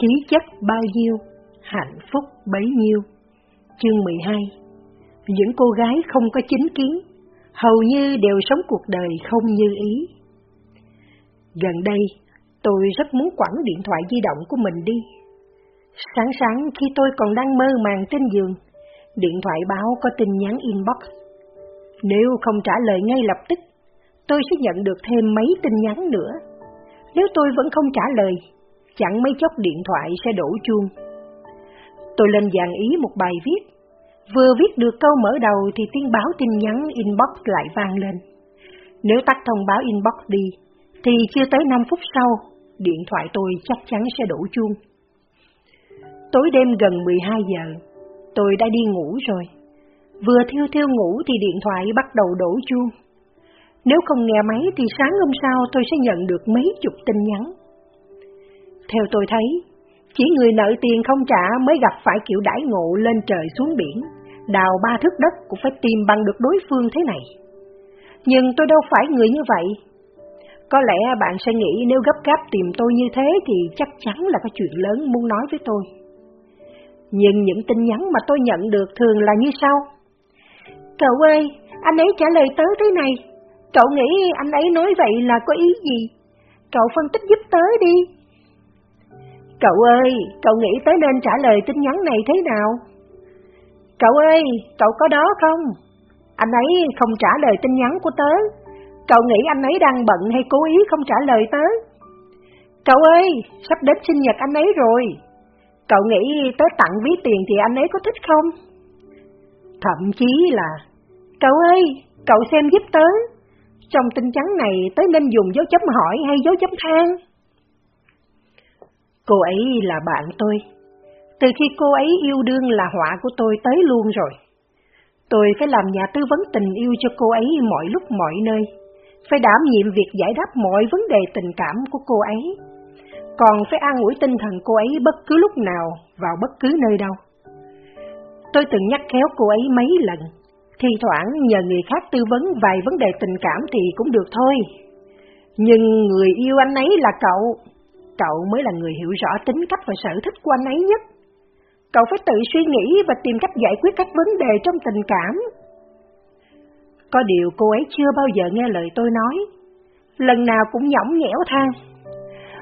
khí chất bao nhiêu, hạnh phúc bấy nhiêu. Chương 12 Những cô gái không có chính kiến, hầu như đều sống cuộc đời không như ý. Gần đây, tôi rất muốn quẳng điện thoại di động của mình đi. Sáng sáng khi tôi còn đang mơ màng trên giường, điện thoại báo có tin nhắn inbox. Nếu không trả lời ngay lập tức, tôi sẽ nhận được thêm mấy tin nhắn nữa. Nếu tôi vẫn không trả lời, chẳng mấy chốc điện thoại sẽ đổ chuông. Tôi lên dàn ý một bài viết. Vừa viết được câu mở đầu thì tiếng báo tin nhắn inbox lại vang lên. Nếu tắt thông báo inbox đi, thì chưa tới 5 phút sau, điện thoại tôi chắc chắn sẽ đổ chuông. Tối đêm gần 12 giờ, tôi đã đi ngủ rồi. Vừa thiêu thiêu ngủ thì điện thoại bắt đầu đổ chuông. Nếu không nghe máy thì sáng hôm sau tôi sẽ nhận được mấy chục tin nhắn. Theo tôi thấy, chỉ người nợ tiền không trả mới gặp phải kiểu đãi ngộ lên trời xuống biển, đào ba thước đất cũng phải tìm bằng được đối phương thế này. Nhưng tôi đâu phải người như vậy. Có lẽ bạn sẽ nghĩ nếu gấp gáp tìm tôi như thế thì chắc chắn là có chuyện lớn muốn nói với tôi. Nhưng những tin nhắn mà tôi nhận được thường là như sau. Cậu ơi, anh ấy trả lời tớ thế này. Cậu nghĩ anh ấy nói vậy là có ý gì? Cậu phân tích giúp tớ đi. Cậu ơi, cậu nghĩ tớ nên trả lời tin nhắn này thế nào? Cậu ơi, cậu có đó không? Anh ấy không trả lời tin nhắn của tớ. Cậu nghĩ anh ấy đang bận hay cố ý không trả lời tớ? Cậu ơi, sắp đến sinh nhật anh ấy rồi. Cậu nghĩ tớ tặng ví tiền thì anh ấy có thích không? Thậm chí là, cậu ơi, cậu xem giúp tớ. Trong tin nhắn này tớ nên dùng dấu chấm hỏi hay dấu chấm than? Cô ấy là bạn tôi. Từ khi cô ấy yêu đương là họa của tôi tới luôn rồi. Tôi phải làm nhà tư vấn tình yêu cho cô ấy mọi lúc mọi nơi. Phải đảm nhiệm việc giải đáp mọi vấn đề tình cảm của cô ấy. Còn phải an ủi tinh thần cô ấy bất cứ lúc nào, vào bất cứ nơi đâu. Tôi từng nhắc khéo cô ấy mấy lần. thi thoảng nhờ người khác tư vấn vài vấn đề tình cảm thì cũng được thôi. Nhưng người yêu anh ấy là cậu, Cậu mới là người hiểu rõ tính cách và sở thích của anh ấy nhất. Cậu phải tự suy nghĩ và tìm cách giải quyết các vấn đề trong tình cảm. Có điều cô ấy chưa bao giờ nghe lời tôi nói. Lần nào cũng nhõng nhẽo than.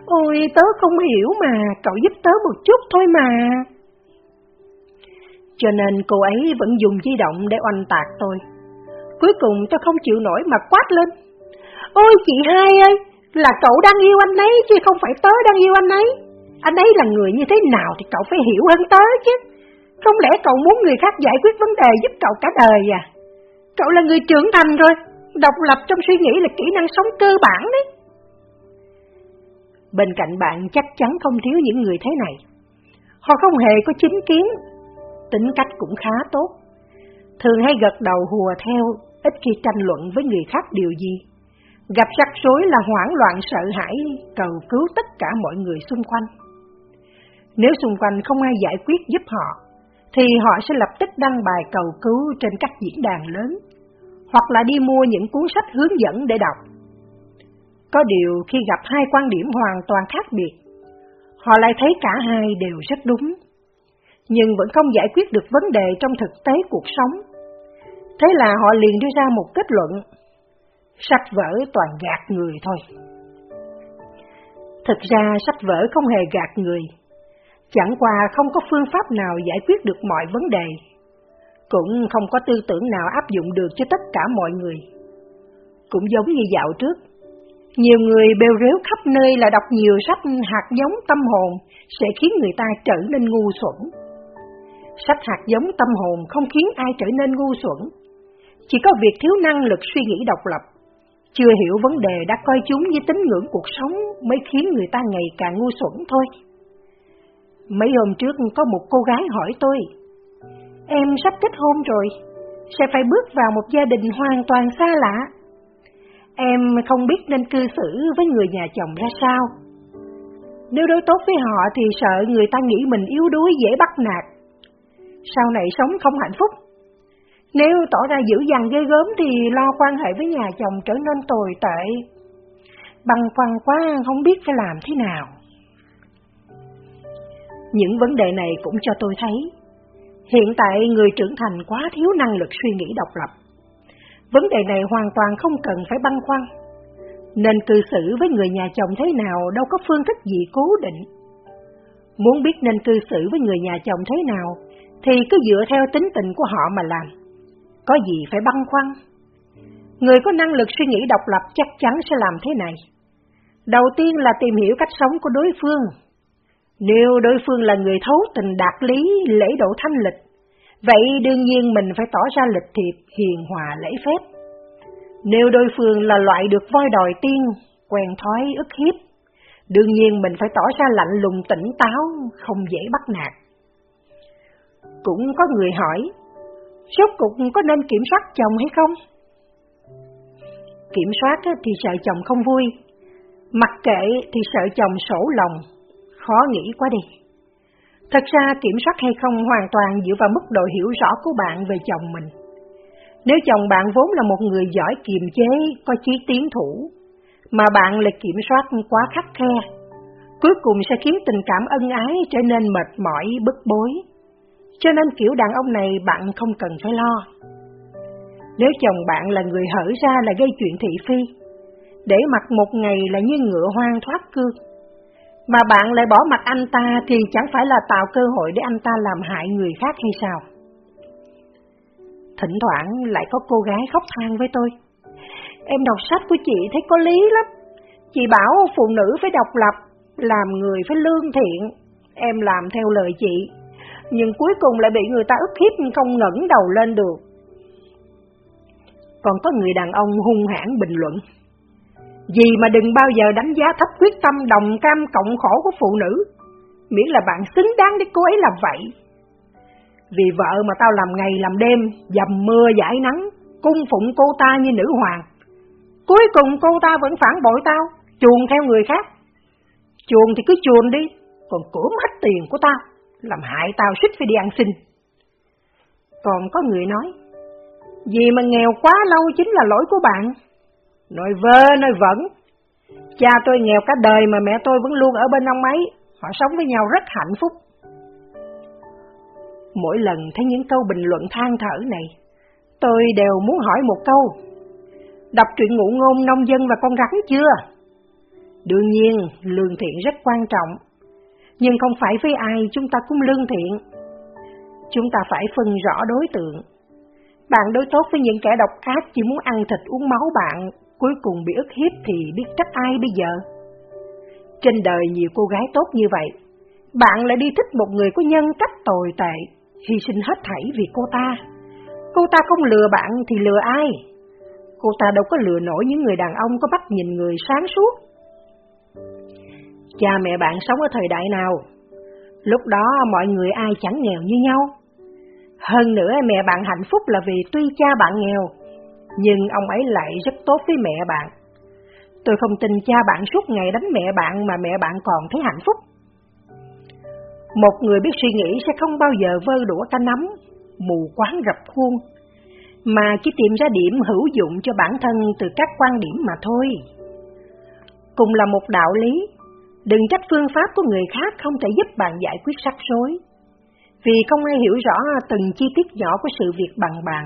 Ôi, tớ không hiểu mà, cậu giúp tớ một chút thôi mà. Cho nên cô ấy vẫn dùng di động để oanh tạc tôi. Cuối cùng tôi không chịu nổi mà quát lên. Ôi chị hai ơi, là cậu đang yêu anh ấy chứ không phải tớ đang yêu anh ấy. Anh ấy là người như thế nào thì cậu phải hiểu hơn tớ chứ. Không lẽ cậu muốn người khác giải quyết vấn đề giúp cậu cả đời à? Cậu là người trưởng thành rồi, độc lập trong suy nghĩ là kỹ năng sống cơ bản đấy. Bên cạnh bạn chắc chắn không thiếu những người thế này. Họ không hề có chính kiến, tính cách cũng khá tốt. Thường hay gật đầu hùa theo, ít khi tranh luận với người khác điều gì. Gặp rắc rối là hoảng loạn sợ hãi, cầu cứu tất cả mọi người xung quanh. Nếu xung quanh không ai giải quyết giúp họ, thì họ sẽ lập tức đăng bài cầu cứu trên các diễn đàn lớn, hoặc là đi mua những cuốn sách hướng dẫn để đọc. Có điều khi gặp hai quan điểm hoàn toàn khác biệt, họ lại thấy cả hai đều rất đúng, nhưng vẫn không giải quyết được vấn đề trong thực tế cuộc sống. Thế là họ liền đưa ra một kết luận sách vở toàn gạt người thôi. Thực ra sách vở không hề gạt người, chẳng qua không có phương pháp nào giải quyết được mọi vấn đề, cũng không có tư tưởng nào áp dụng được cho tất cả mọi người. Cũng giống như dạo trước, nhiều người bêu rếu khắp nơi là đọc nhiều sách hạt giống tâm hồn sẽ khiến người ta trở nên ngu xuẩn. Sách hạt giống tâm hồn không khiến ai trở nên ngu xuẩn, chỉ có việc thiếu năng lực suy nghĩ độc lập chưa hiểu vấn đề đã coi chúng như tín ngưỡng cuộc sống mới khiến người ta ngày càng ngu xuẩn thôi. Mấy hôm trước có một cô gái hỏi tôi, em sắp kết hôn rồi, sẽ phải bước vào một gia đình hoàn toàn xa lạ. Em không biết nên cư xử với người nhà chồng ra sao. Nếu đối tốt với họ thì sợ người ta nghĩ mình yếu đuối dễ bắt nạt. Sau này sống không hạnh phúc nếu tỏ ra dữ dằn ghê gớm thì lo quan hệ với nhà chồng trở nên tồi tệ. băng khoăn quá không biết phải làm thế nào. Những vấn đề này cũng cho tôi thấy, hiện tại người trưởng thành quá thiếu năng lực suy nghĩ độc lập. Vấn đề này hoàn toàn không cần phải băn khoăn, nên cư xử với người nhà chồng thế nào đâu có phương thức gì cố định. Muốn biết nên cư xử với người nhà chồng thế nào, thì cứ dựa theo tính tình của họ mà làm. Có gì phải băn khoăn. Người có năng lực suy nghĩ độc lập chắc chắn sẽ làm thế này. Đầu tiên là tìm hiểu cách sống của đối phương. Nếu đối phương là người thấu tình đạt lý, lễ độ thanh lịch, vậy đương nhiên mình phải tỏ ra lịch thiệp, hiền hòa, lễ phép. Nếu đối phương là loại được voi đòi tiên, quen thói ức hiếp, đương nhiên mình phải tỏ ra lạnh lùng tỉnh táo, không dễ bắt nạt. Cũng có người hỏi, rốt cục có nên kiểm soát chồng hay không? Kiểm soát thì sợ chồng không vui, mặc kệ thì sợ chồng sổ lòng, khó nghĩ quá đi. Thật ra kiểm soát hay không hoàn toàn dựa vào mức độ hiểu rõ của bạn về chồng mình. Nếu chồng bạn vốn là một người giỏi kiềm chế, có chí tiến thủ, mà bạn lại kiểm soát quá khắc khe, cuối cùng sẽ khiến tình cảm ân ái trở nên mệt mỏi, bức bối. Cho nên kiểu đàn ông này bạn không cần phải lo. Nếu chồng bạn là người hở ra là gây chuyện thị phi, để mặt một ngày là như ngựa hoang thoát cương, mà bạn lại bỏ mặt anh ta thì chẳng phải là tạo cơ hội để anh ta làm hại người khác hay sao? Thỉnh thoảng lại có cô gái khóc than với tôi. Em đọc sách của chị thấy có lý lắm. Chị bảo phụ nữ phải độc lập, làm người phải lương thiện. Em làm theo lời chị, nhưng cuối cùng lại bị người ta ức hiếp không ngẩng đầu lên được. Còn có người đàn ông hung hãn bình luận. Gì mà đừng bao giờ đánh giá thấp quyết tâm đồng cam cộng khổ của phụ nữ, miễn là bạn xứng đáng để cô ấy làm vậy. Vì vợ mà tao làm ngày làm đêm, dầm mưa giải nắng, cung phụng cô ta như nữ hoàng. Cuối cùng cô ta vẫn phản bội tao, chuồn theo người khác. Chuồn thì cứ chuồn đi, còn cưỡng hết tiền của tao, làm hại tao suýt phải đi ăn xin. Còn có người nói, vì mà nghèo quá lâu chính là lỗi của bạn. Nói vơ, nói vẫn. Cha tôi nghèo cả đời mà mẹ tôi vẫn luôn ở bên ông ấy, họ sống với nhau rất hạnh phúc. Mỗi lần thấy những câu bình luận than thở này, tôi đều muốn hỏi một câu. Đọc truyện ngụ ngôn nông dân và con rắn chưa? Đương nhiên, lương thiện rất quan trọng, nhưng không phải với ai chúng ta cũng lương thiện. Chúng ta phải phân rõ đối tượng. Bạn đối tốt với những kẻ độc ác chỉ muốn ăn thịt uống máu bạn, cuối cùng bị ức hiếp thì biết trách ai bây giờ? Trên đời nhiều cô gái tốt như vậy, bạn lại đi thích một người có nhân cách tồi tệ, hy sinh hết thảy vì cô ta. Cô ta không lừa bạn thì lừa ai? Cô ta đâu có lừa nổi những người đàn ông có bắt nhìn người sáng suốt. Cha mẹ bạn sống ở thời đại nào? Lúc đó mọi người ai chẳng nghèo như nhau. Hơn nữa mẹ bạn hạnh phúc là vì tuy cha bạn nghèo, nhưng ông ấy lại rất tốt với mẹ bạn. Tôi không tin cha bạn suốt ngày đánh mẹ bạn mà mẹ bạn còn thấy hạnh phúc. Một người biết suy nghĩ sẽ không bao giờ vơ đũa canh nắm, mù quáng rập khuôn, mà chỉ tìm ra điểm hữu dụng cho bản thân từ các quan điểm mà thôi. Cùng là một đạo lý, đừng trách phương pháp của người khác không thể giúp bạn giải quyết rắc rối, vì không ai hiểu rõ từng chi tiết nhỏ của sự việc bằng bạn.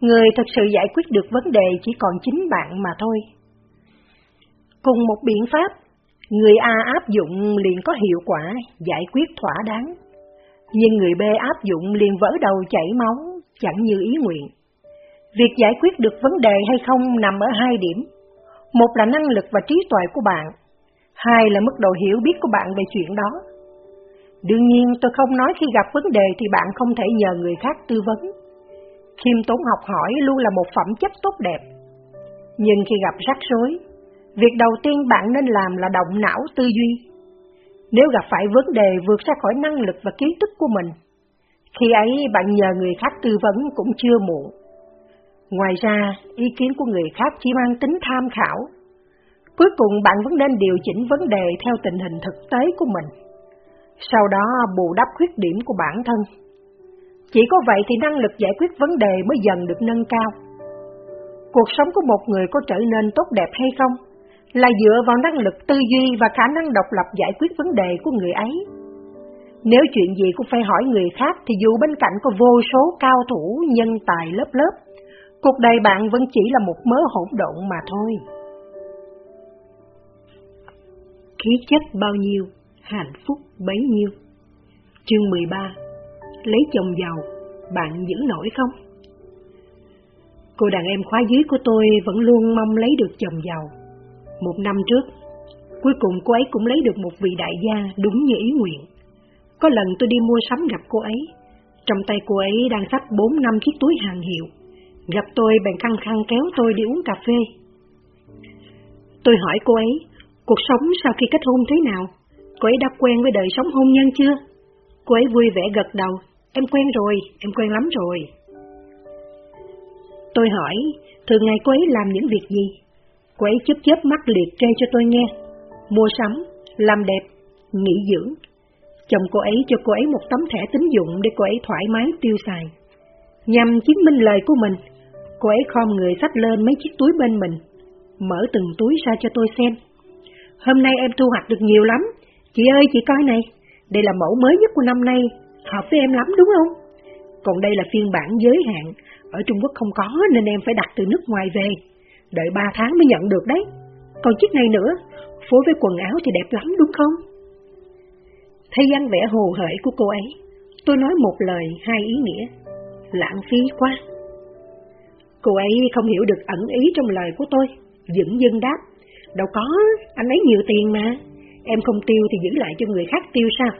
Người thật sự giải quyết được vấn đề chỉ còn chính bạn mà thôi. Cùng một biện pháp, Người A áp dụng liền có hiệu quả, giải quyết thỏa đáng. Nhưng người B áp dụng liền vỡ đầu chảy máu, chẳng như ý nguyện. Việc giải quyết được vấn đề hay không nằm ở hai điểm. Một là năng lực và trí tuệ của bạn, hai là mức độ hiểu biết của bạn về chuyện đó. Đương nhiên tôi không nói khi gặp vấn đề thì bạn không thể nhờ người khác tư vấn. Khiêm tốn học hỏi luôn là một phẩm chất tốt đẹp. Nhưng khi gặp rắc rối, Việc đầu tiên bạn nên làm là động não tư duy. Nếu gặp phải vấn đề vượt ra khỏi năng lực và kiến thức của mình, khi ấy bạn nhờ người khác tư vấn cũng chưa muộn. Ngoài ra, ý kiến của người khác chỉ mang tính tham khảo. Cuối cùng bạn vẫn nên điều chỉnh vấn đề theo tình hình thực tế của mình. Sau đó bù đắp khuyết điểm của bản thân. Chỉ có vậy thì năng lực giải quyết vấn đề mới dần được nâng cao. Cuộc sống của một người có trở nên tốt đẹp hay không là dựa vào năng lực tư duy và khả năng độc lập giải quyết vấn đề của người ấy. Nếu chuyện gì cũng phải hỏi người khác thì dù bên cạnh có vô số cao thủ nhân tài lớp lớp, cuộc đời bạn vẫn chỉ là một mớ hỗn độn mà thôi. Khí chất bao nhiêu, hạnh phúc bấy nhiêu. Chương 13 Lấy chồng giàu, bạn giữ nổi không? Cô đàn em khóa dưới của tôi vẫn luôn mong lấy được chồng giàu. Một năm trước, cuối cùng cô ấy cũng lấy được một vị đại gia đúng như ý nguyện. Có lần tôi đi mua sắm gặp cô ấy, trong tay cô ấy đang sách bốn năm chiếc túi hàng hiệu. Gặp tôi bèn khăng khăng kéo tôi đi uống cà phê. Tôi hỏi cô ấy, cuộc sống sau khi kết hôn thế nào? Cô ấy đã quen với đời sống hôn nhân chưa? Cô ấy vui vẻ gật đầu, em quen rồi, em quen lắm rồi. Tôi hỏi, thường ngày cô ấy làm những việc gì? Cô ấy chớp chớp mắt liệt kê cho tôi nghe. Mua sắm, làm đẹp, nghỉ dưỡng. Chồng cô ấy cho cô ấy một tấm thẻ tín dụng để cô ấy thoải mái tiêu xài. Nhằm chứng minh lời của mình, cô ấy khom người sách lên mấy chiếc túi bên mình, mở từng túi ra cho tôi xem. Hôm nay em thu hoạch được nhiều lắm, chị ơi chị coi này, đây là mẫu mới nhất của năm nay, hợp với em lắm đúng không? Còn đây là phiên bản giới hạn, ở Trung Quốc không có nên em phải đặt từ nước ngoài về, đợi 3 tháng mới nhận được đấy. Còn chiếc này nữa, phối với quần áo thì đẹp lắm đúng không? Thấy dáng vẻ hồ hởi của cô ấy, tôi nói một lời hai ý nghĩa, lãng phí quá. Cô ấy không hiểu được ẩn ý trong lời của tôi, dững dưng đáp, đâu có, anh ấy nhiều tiền mà, em không tiêu thì giữ lại cho người khác tiêu sao,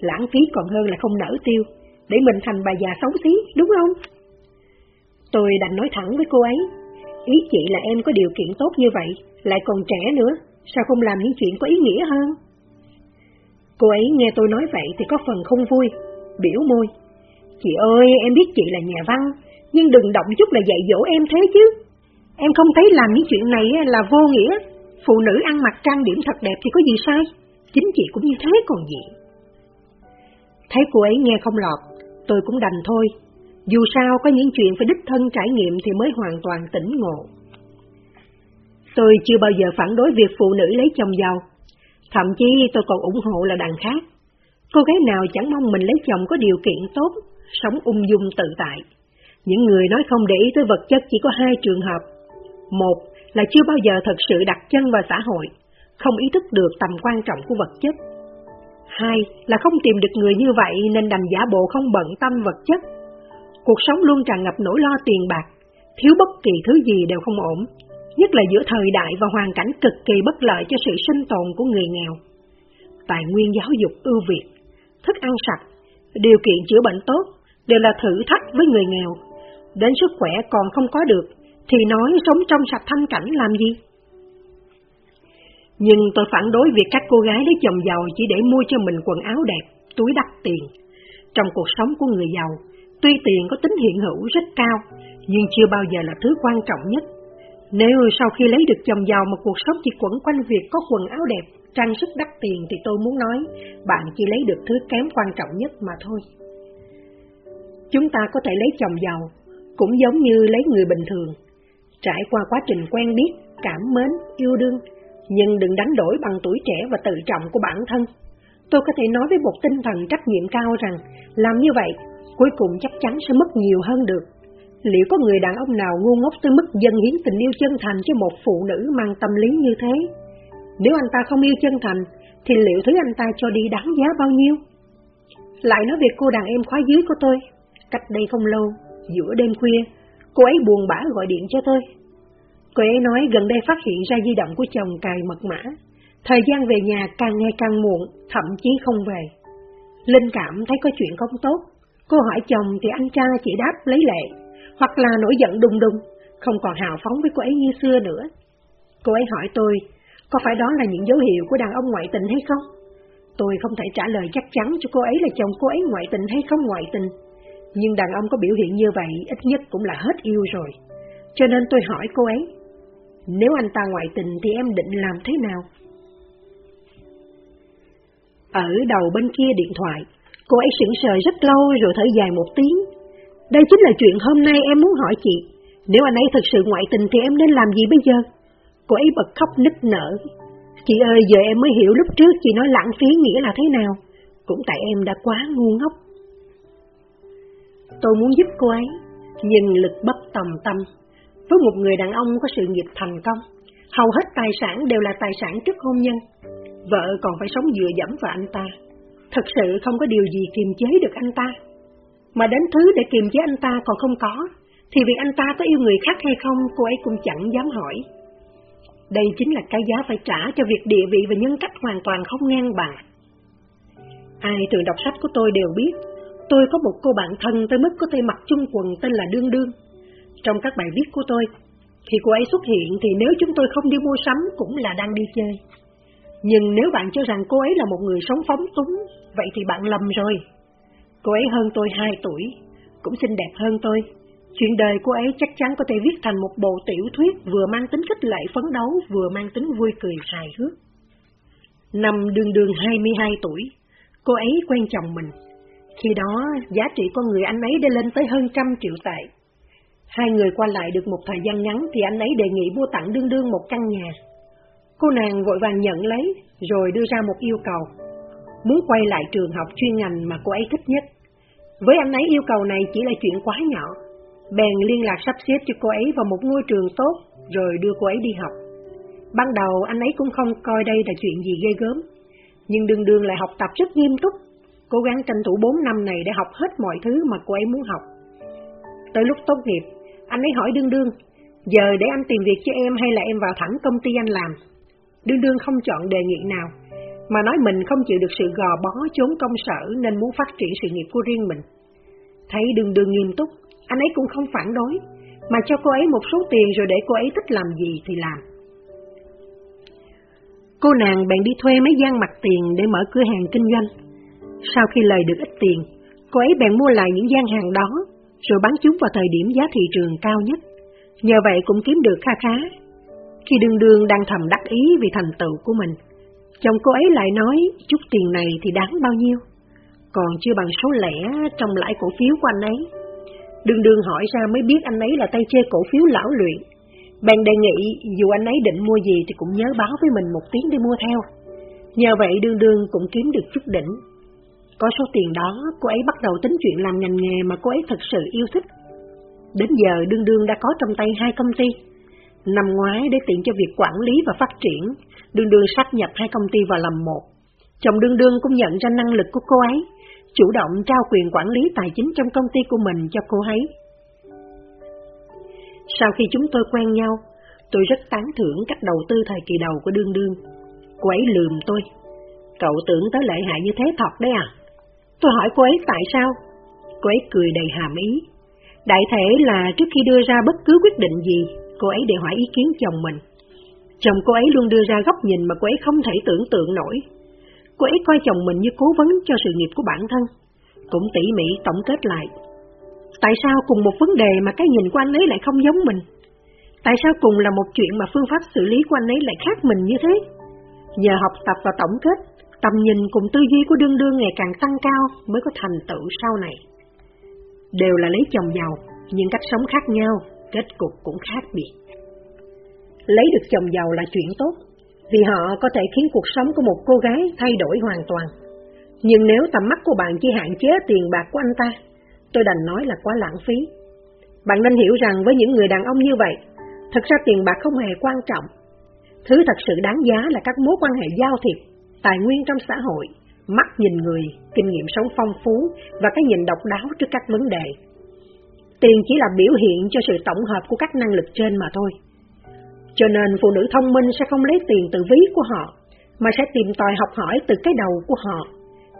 lãng phí còn hơn là không nở tiêu, để mình thành bà già xấu xí, đúng không? Tôi đành nói thẳng với cô ấy, ý chị là em có điều kiện tốt như vậy, lại còn trẻ nữa, sao không làm những chuyện có ý nghĩa hơn? Cô ấy nghe tôi nói vậy thì có phần không vui, biểu môi. Chị ơi, em biết chị là nhà văn, nhưng đừng động chút là dạy dỗ em thế chứ. Em không thấy làm những chuyện này là vô nghĩa, phụ nữ ăn mặc trang điểm thật đẹp thì có gì sai, chính chị cũng như thế còn gì. Thấy cô ấy nghe không lọt, tôi cũng đành thôi, dù sao có những chuyện phải đích thân trải nghiệm thì mới hoàn toàn tỉnh ngộ. Tôi chưa bao giờ phản đối việc phụ nữ lấy chồng giàu, thậm chí tôi còn ủng hộ là đàn khác. Cô gái nào chẳng mong mình lấy chồng có điều kiện tốt, sống ung dung tự tại. Những người nói không để ý tới vật chất chỉ có hai trường hợp. Một là chưa bao giờ thật sự đặt chân vào xã hội, không ý thức được tầm quan trọng của vật chất. Hai là không tìm được người như vậy nên đành giả bộ không bận tâm vật chất, Cuộc sống luôn tràn ngập nỗi lo tiền bạc, thiếu bất kỳ thứ gì đều không ổn, nhất là giữa thời đại và hoàn cảnh cực kỳ bất lợi cho sự sinh tồn của người nghèo. Tài nguyên giáo dục ưu việt, thức ăn sạch, điều kiện chữa bệnh tốt đều là thử thách với người nghèo. Đến sức khỏe còn không có được, thì nói sống trong sạch thanh cảnh làm gì? Nhưng tôi phản đối việc các cô gái lấy chồng giàu chỉ để mua cho mình quần áo đẹp, túi đắt tiền. Trong cuộc sống của người giàu, Tuy tiền có tính hiện hữu rất cao, nhưng chưa bao giờ là thứ quan trọng nhất. Nếu sau khi lấy được chồng giàu mà cuộc sống chỉ quẩn quanh việc có quần áo đẹp, trang sức đắt tiền thì tôi muốn nói, bạn chỉ lấy được thứ kém quan trọng nhất mà thôi. Chúng ta có thể lấy chồng giàu, cũng giống như lấy người bình thường. Trải qua quá trình quen biết, cảm mến, yêu đương, nhưng đừng đánh đổi bằng tuổi trẻ và tự trọng của bản thân. Tôi có thể nói với một tinh thần trách nhiệm cao rằng, làm như vậy cuối cùng chắc chắn sẽ mất nhiều hơn được. Liệu có người đàn ông nào ngu ngốc tới mức dân hiến tình yêu chân thành cho một phụ nữ mang tâm lý như thế? Nếu anh ta không yêu chân thành, thì liệu thứ anh ta cho đi đáng giá bao nhiêu? Lại nói về cô đàn em khóa dưới của tôi, cách đây không lâu, giữa đêm khuya, cô ấy buồn bã gọi điện cho tôi. Cô ấy nói gần đây phát hiện ra di động của chồng cài mật mã, thời gian về nhà càng ngày càng muộn, thậm chí không về. Linh cảm thấy có chuyện không tốt, Cô hỏi chồng thì anh cha chỉ đáp lấy lệ, hoặc là nổi giận đùng đùng, không còn hào phóng với cô ấy như xưa nữa. Cô ấy hỏi tôi, có phải đó là những dấu hiệu của đàn ông ngoại tình hay không? Tôi không thể trả lời chắc chắn cho cô ấy là chồng cô ấy ngoại tình hay không ngoại tình. Nhưng đàn ông có biểu hiện như vậy ít nhất cũng là hết yêu rồi. Cho nên tôi hỏi cô ấy, nếu anh ta ngoại tình thì em định làm thế nào? Ở đầu bên kia điện thoại, Cô ấy sững sờ rất lâu rồi thở dài một tiếng. Đây chính là chuyện hôm nay em muốn hỏi chị. Nếu anh ấy thật sự ngoại tình thì em nên làm gì bây giờ? Cô ấy bật khóc nức nở. Chị ơi, giờ em mới hiểu lúc trước chị nói lãng phí nghĩa là thế nào. Cũng tại em đã quá ngu ngốc. Tôi muốn giúp cô ấy, nhưng lực bất tầm tâm. Với một người đàn ông có sự nghiệp thành công, hầu hết tài sản đều là tài sản trước hôn nhân. Vợ còn phải sống dựa dẫm vào anh ta. Thật sự không có điều gì kiềm chế được anh ta. Mà đến thứ để kiềm chế anh ta còn không có, thì việc anh ta có yêu người khác hay không cô ấy cũng chẳng dám hỏi. Đây chính là cái giá phải trả cho việc địa vị và nhân cách hoàn toàn không ngang bằng. Ai từng đọc sách của tôi đều biết, tôi có một cô bạn thân tới mức có thể mặc chung quần tên là Đương Đương. Trong các bài viết của tôi, khi cô ấy xuất hiện thì nếu chúng tôi không đi mua sắm cũng là đang đi chơi. Nhưng nếu bạn cho rằng cô ấy là một người sống phóng túng, vậy thì bạn lầm rồi. Cô ấy hơn tôi 2 tuổi, cũng xinh đẹp hơn tôi, Chuyện đời cô ấy chắc chắn có thể viết thành một bộ tiểu thuyết vừa mang tính khích lệ phấn đấu, vừa mang tính vui cười hài hước. Năm đường đường 22 tuổi, cô ấy quen chồng mình. Khi đó, giá trị con người anh ấy đã lên tới hơn trăm triệu tệ. Hai người qua lại được một thời gian ngắn thì anh ấy đề nghị mua tặng đương đương một căn nhà. Cô nàng vội vàng nhận lấy, rồi đưa ra một yêu cầu. Muốn quay lại trường học chuyên ngành mà cô ấy thích nhất. Với anh ấy yêu cầu này chỉ là chuyện quá nhỏ, bèn liên lạc sắp xếp cho cô ấy vào một ngôi trường tốt, rồi đưa cô ấy đi học. Ban đầu anh ấy cũng không coi đây là chuyện gì ghê gớm, nhưng đương đương lại học tập rất nghiêm túc, cố gắng tranh thủ 4 năm này để học hết mọi thứ mà cô ấy muốn học. Tới lúc tốt nghiệp, anh ấy hỏi đương đương, giờ để anh tìm việc cho em hay là em vào thẳng công ty anh làm? Đương đương không chọn đề nghị nào, mà nói mình không chịu được sự gò bó trốn công sở nên muốn phát triển sự nghiệp của riêng mình. Thấy đương đương nghiêm túc, anh ấy cũng không phản đối, mà cho cô ấy một số tiền rồi để cô ấy thích làm gì thì làm. Cô nàng bèn đi thuê mấy gian mặt tiền để mở cửa hàng kinh doanh. Sau khi lời được ít tiền, cô ấy bèn mua lại những gian hàng đó, rồi bán chúng vào thời điểm giá thị trường cao nhất. Nhờ vậy cũng kiếm được kha khá. Khi đương đương đang thầm đắc ý vì thành tựu của mình, chồng cô ấy lại nói chút tiền này thì đáng bao nhiêu, còn chưa bằng số lẻ trong lãi cổ phiếu của anh ấy. Đường đường hỏi ra mới biết anh ấy là tay chê cổ phiếu lão luyện. Bạn đề nghị dù anh ấy định mua gì thì cũng nhớ báo với mình một tiếng để mua theo. Nhờ vậy đương đương cũng kiếm được chút đỉnh. Có số tiền đó, cô ấy bắt đầu tính chuyện làm ngành nghề mà cô ấy thật sự yêu thích. Đến giờ đương đương đã có trong tay hai công ty. Năm ngoái để tiện cho việc quản lý và phát triển, đương đương sắp nhập hai công ty vào làm một. Chồng đương đương cũng nhận ra năng lực của cô ấy, chủ động trao quyền quản lý tài chính trong công ty của mình cho cô ấy. Sau khi chúng tôi quen nhau, tôi rất tán thưởng cách đầu tư thời kỳ đầu của đương đương. Cô ấy lườm tôi. Cậu tưởng tới lợi hại như thế thật đấy à? Tôi hỏi cô ấy tại sao? Cô ấy cười đầy hàm ý. Đại thể là trước khi đưa ra bất cứ quyết định gì, cô ấy đều hỏi ý kiến chồng mình. Chồng cô ấy luôn đưa ra góc nhìn mà cô ấy không thể tưởng tượng nổi. Cô ấy coi chồng mình như cố vấn cho sự nghiệp của bản thân, cũng tỉ mỉ tổng kết lại. Tại sao cùng một vấn đề mà cái nhìn của anh ấy lại không giống mình? Tại sao cùng là một chuyện mà phương pháp xử lý của anh ấy lại khác mình như thế? Nhờ học tập và tổng kết, tầm nhìn cùng tư duy của đương đương ngày càng tăng cao mới có thành tựu sau này. Đều là lấy chồng giàu, nhưng cách sống khác nhau, kết cục cũng khác biệt. Lấy được chồng giàu là chuyện tốt, vì họ có thể khiến cuộc sống của một cô gái thay đổi hoàn toàn. Nhưng nếu tầm mắt của bạn chỉ hạn chế tiền bạc của anh ta, tôi đành nói là quá lãng phí. Bạn nên hiểu rằng với những người đàn ông như vậy, thật ra tiền bạc không hề quan trọng. Thứ thật sự đáng giá là các mối quan hệ giao thiệp, tài nguyên trong xã hội, mắt nhìn người, kinh nghiệm sống phong phú và cái nhìn độc đáo trước các vấn đề. Tiền chỉ là biểu hiện cho sự tổng hợp của các năng lực trên mà thôi. Cho nên phụ nữ thông minh sẽ không lấy tiền từ ví của họ, mà sẽ tìm tòi học hỏi từ cái đầu của họ,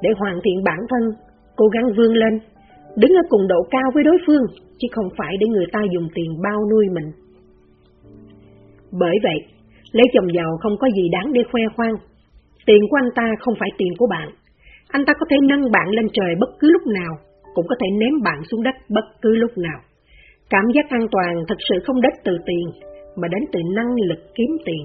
để hoàn thiện bản thân, cố gắng vươn lên, đứng ở cùng độ cao với đối phương, chứ không phải để người ta dùng tiền bao nuôi mình. Bởi vậy, lấy chồng giàu không có gì đáng để khoe khoang. Tiền của anh ta không phải tiền của bạn. Anh ta có thể nâng bạn lên trời bất cứ lúc nào, cũng có thể ném bạn xuống đất bất cứ lúc nào. Cảm giác an toàn thật sự không đến từ tiền, mà đến từ năng lực kiếm tiền.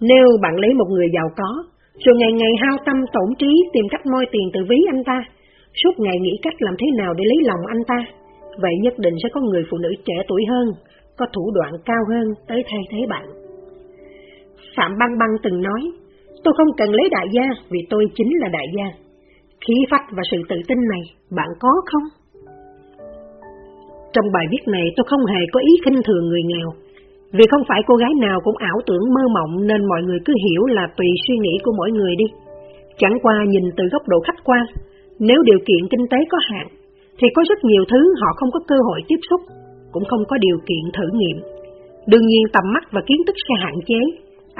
Nếu bạn lấy một người giàu có, rồi ngày ngày hao tâm tổn trí tìm cách moi tiền từ ví anh ta, suốt ngày nghĩ cách làm thế nào để lấy lòng anh ta, vậy nhất định sẽ có người phụ nữ trẻ tuổi hơn, có thủ đoạn cao hơn tới thay thế bạn. Phạm Băng Băng từng nói, Tôi không cần lấy đại gia vì tôi chính là đại gia. Khí phách và sự tự tin này bạn có không? Trong bài viết này tôi không hề có ý khinh thường người nghèo, vì không phải cô gái nào cũng ảo tưởng mơ mộng nên mọi người cứ hiểu là tùy suy nghĩ của mỗi người đi. Chẳng qua nhìn từ góc độ khách quan, nếu điều kiện kinh tế có hạn, thì có rất nhiều thứ họ không có cơ hội tiếp xúc, cũng không có điều kiện thử nghiệm. Đương nhiên tầm mắt và kiến thức sẽ hạn chế,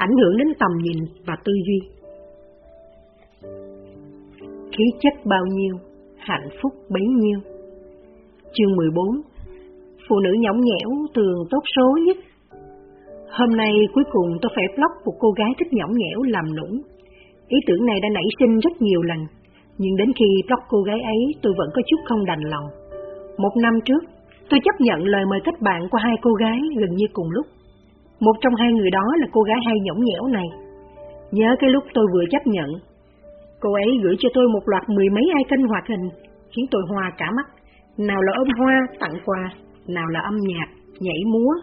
ảnh hưởng đến tầm nhìn và tư duy. Khí chất bao nhiêu, hạnh phúc bấy nhiêu. Chương 14 Phụ nữ nhõng nhẽo thường tốt số nhất. Hôm nay cuối cùng tôi phải blog một cô gái thích nhõng nhẽo làm nũng. Ý tưởng này đã nảy sinh rất nhiều lần, nhưng đến khi blog cô gái ấy tôi vẫn có chút không đành lòng. Một năm trước, tôi chấp nhận lời mời kết bạn của hai cô gái gần như cùng lúc. Một trong hai người đó là cô gái hay nhõng nhẽo này. Nhớ cái lúc tôi vừa chấp nhận, cô ấy gửi cho tôi một loạt mười mấy ai kênh hoạt hình, khiến tôi hoa cả mắt. Nào là ôm hoa, tặng quà, nào là âm nhạc, nhảy múa.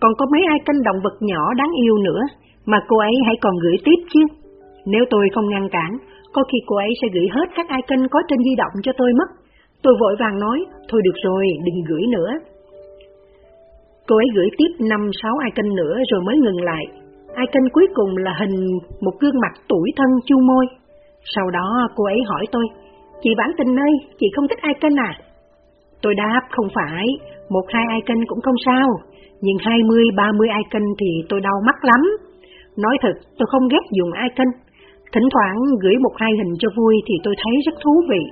Còn có mấy ai kênh động vật nhỏ đáng yêu nữa, mà cô ấy hãy còn gửi tiếp chứ. Nếu tôi không ngăn cản, có khi cô ấy sẽ gửi hết các icon có trên di động cho tôi mất. Tôi vội vàng nói, thôi được rồi, đừng gửi nữa. Cô ấy gửi tiếp 5-6 icon nữa rồi mới ngừng lại. Icon cuối cùng là hình một gương mặt tuổi thân chu môi. Sau đó cô ấy hỏi tôi, chị bản tình ơi, chị không thích icon à? Tôi đáp không phải, một hai icon cũng không sao, nhưng 20-30 icon thì tôi đau mắt lắm. Nói thật, tôi không ghét dùng icon. Thỉnh thoảng gửi một hai hình cho vui thì tôi thấy rất thú vị.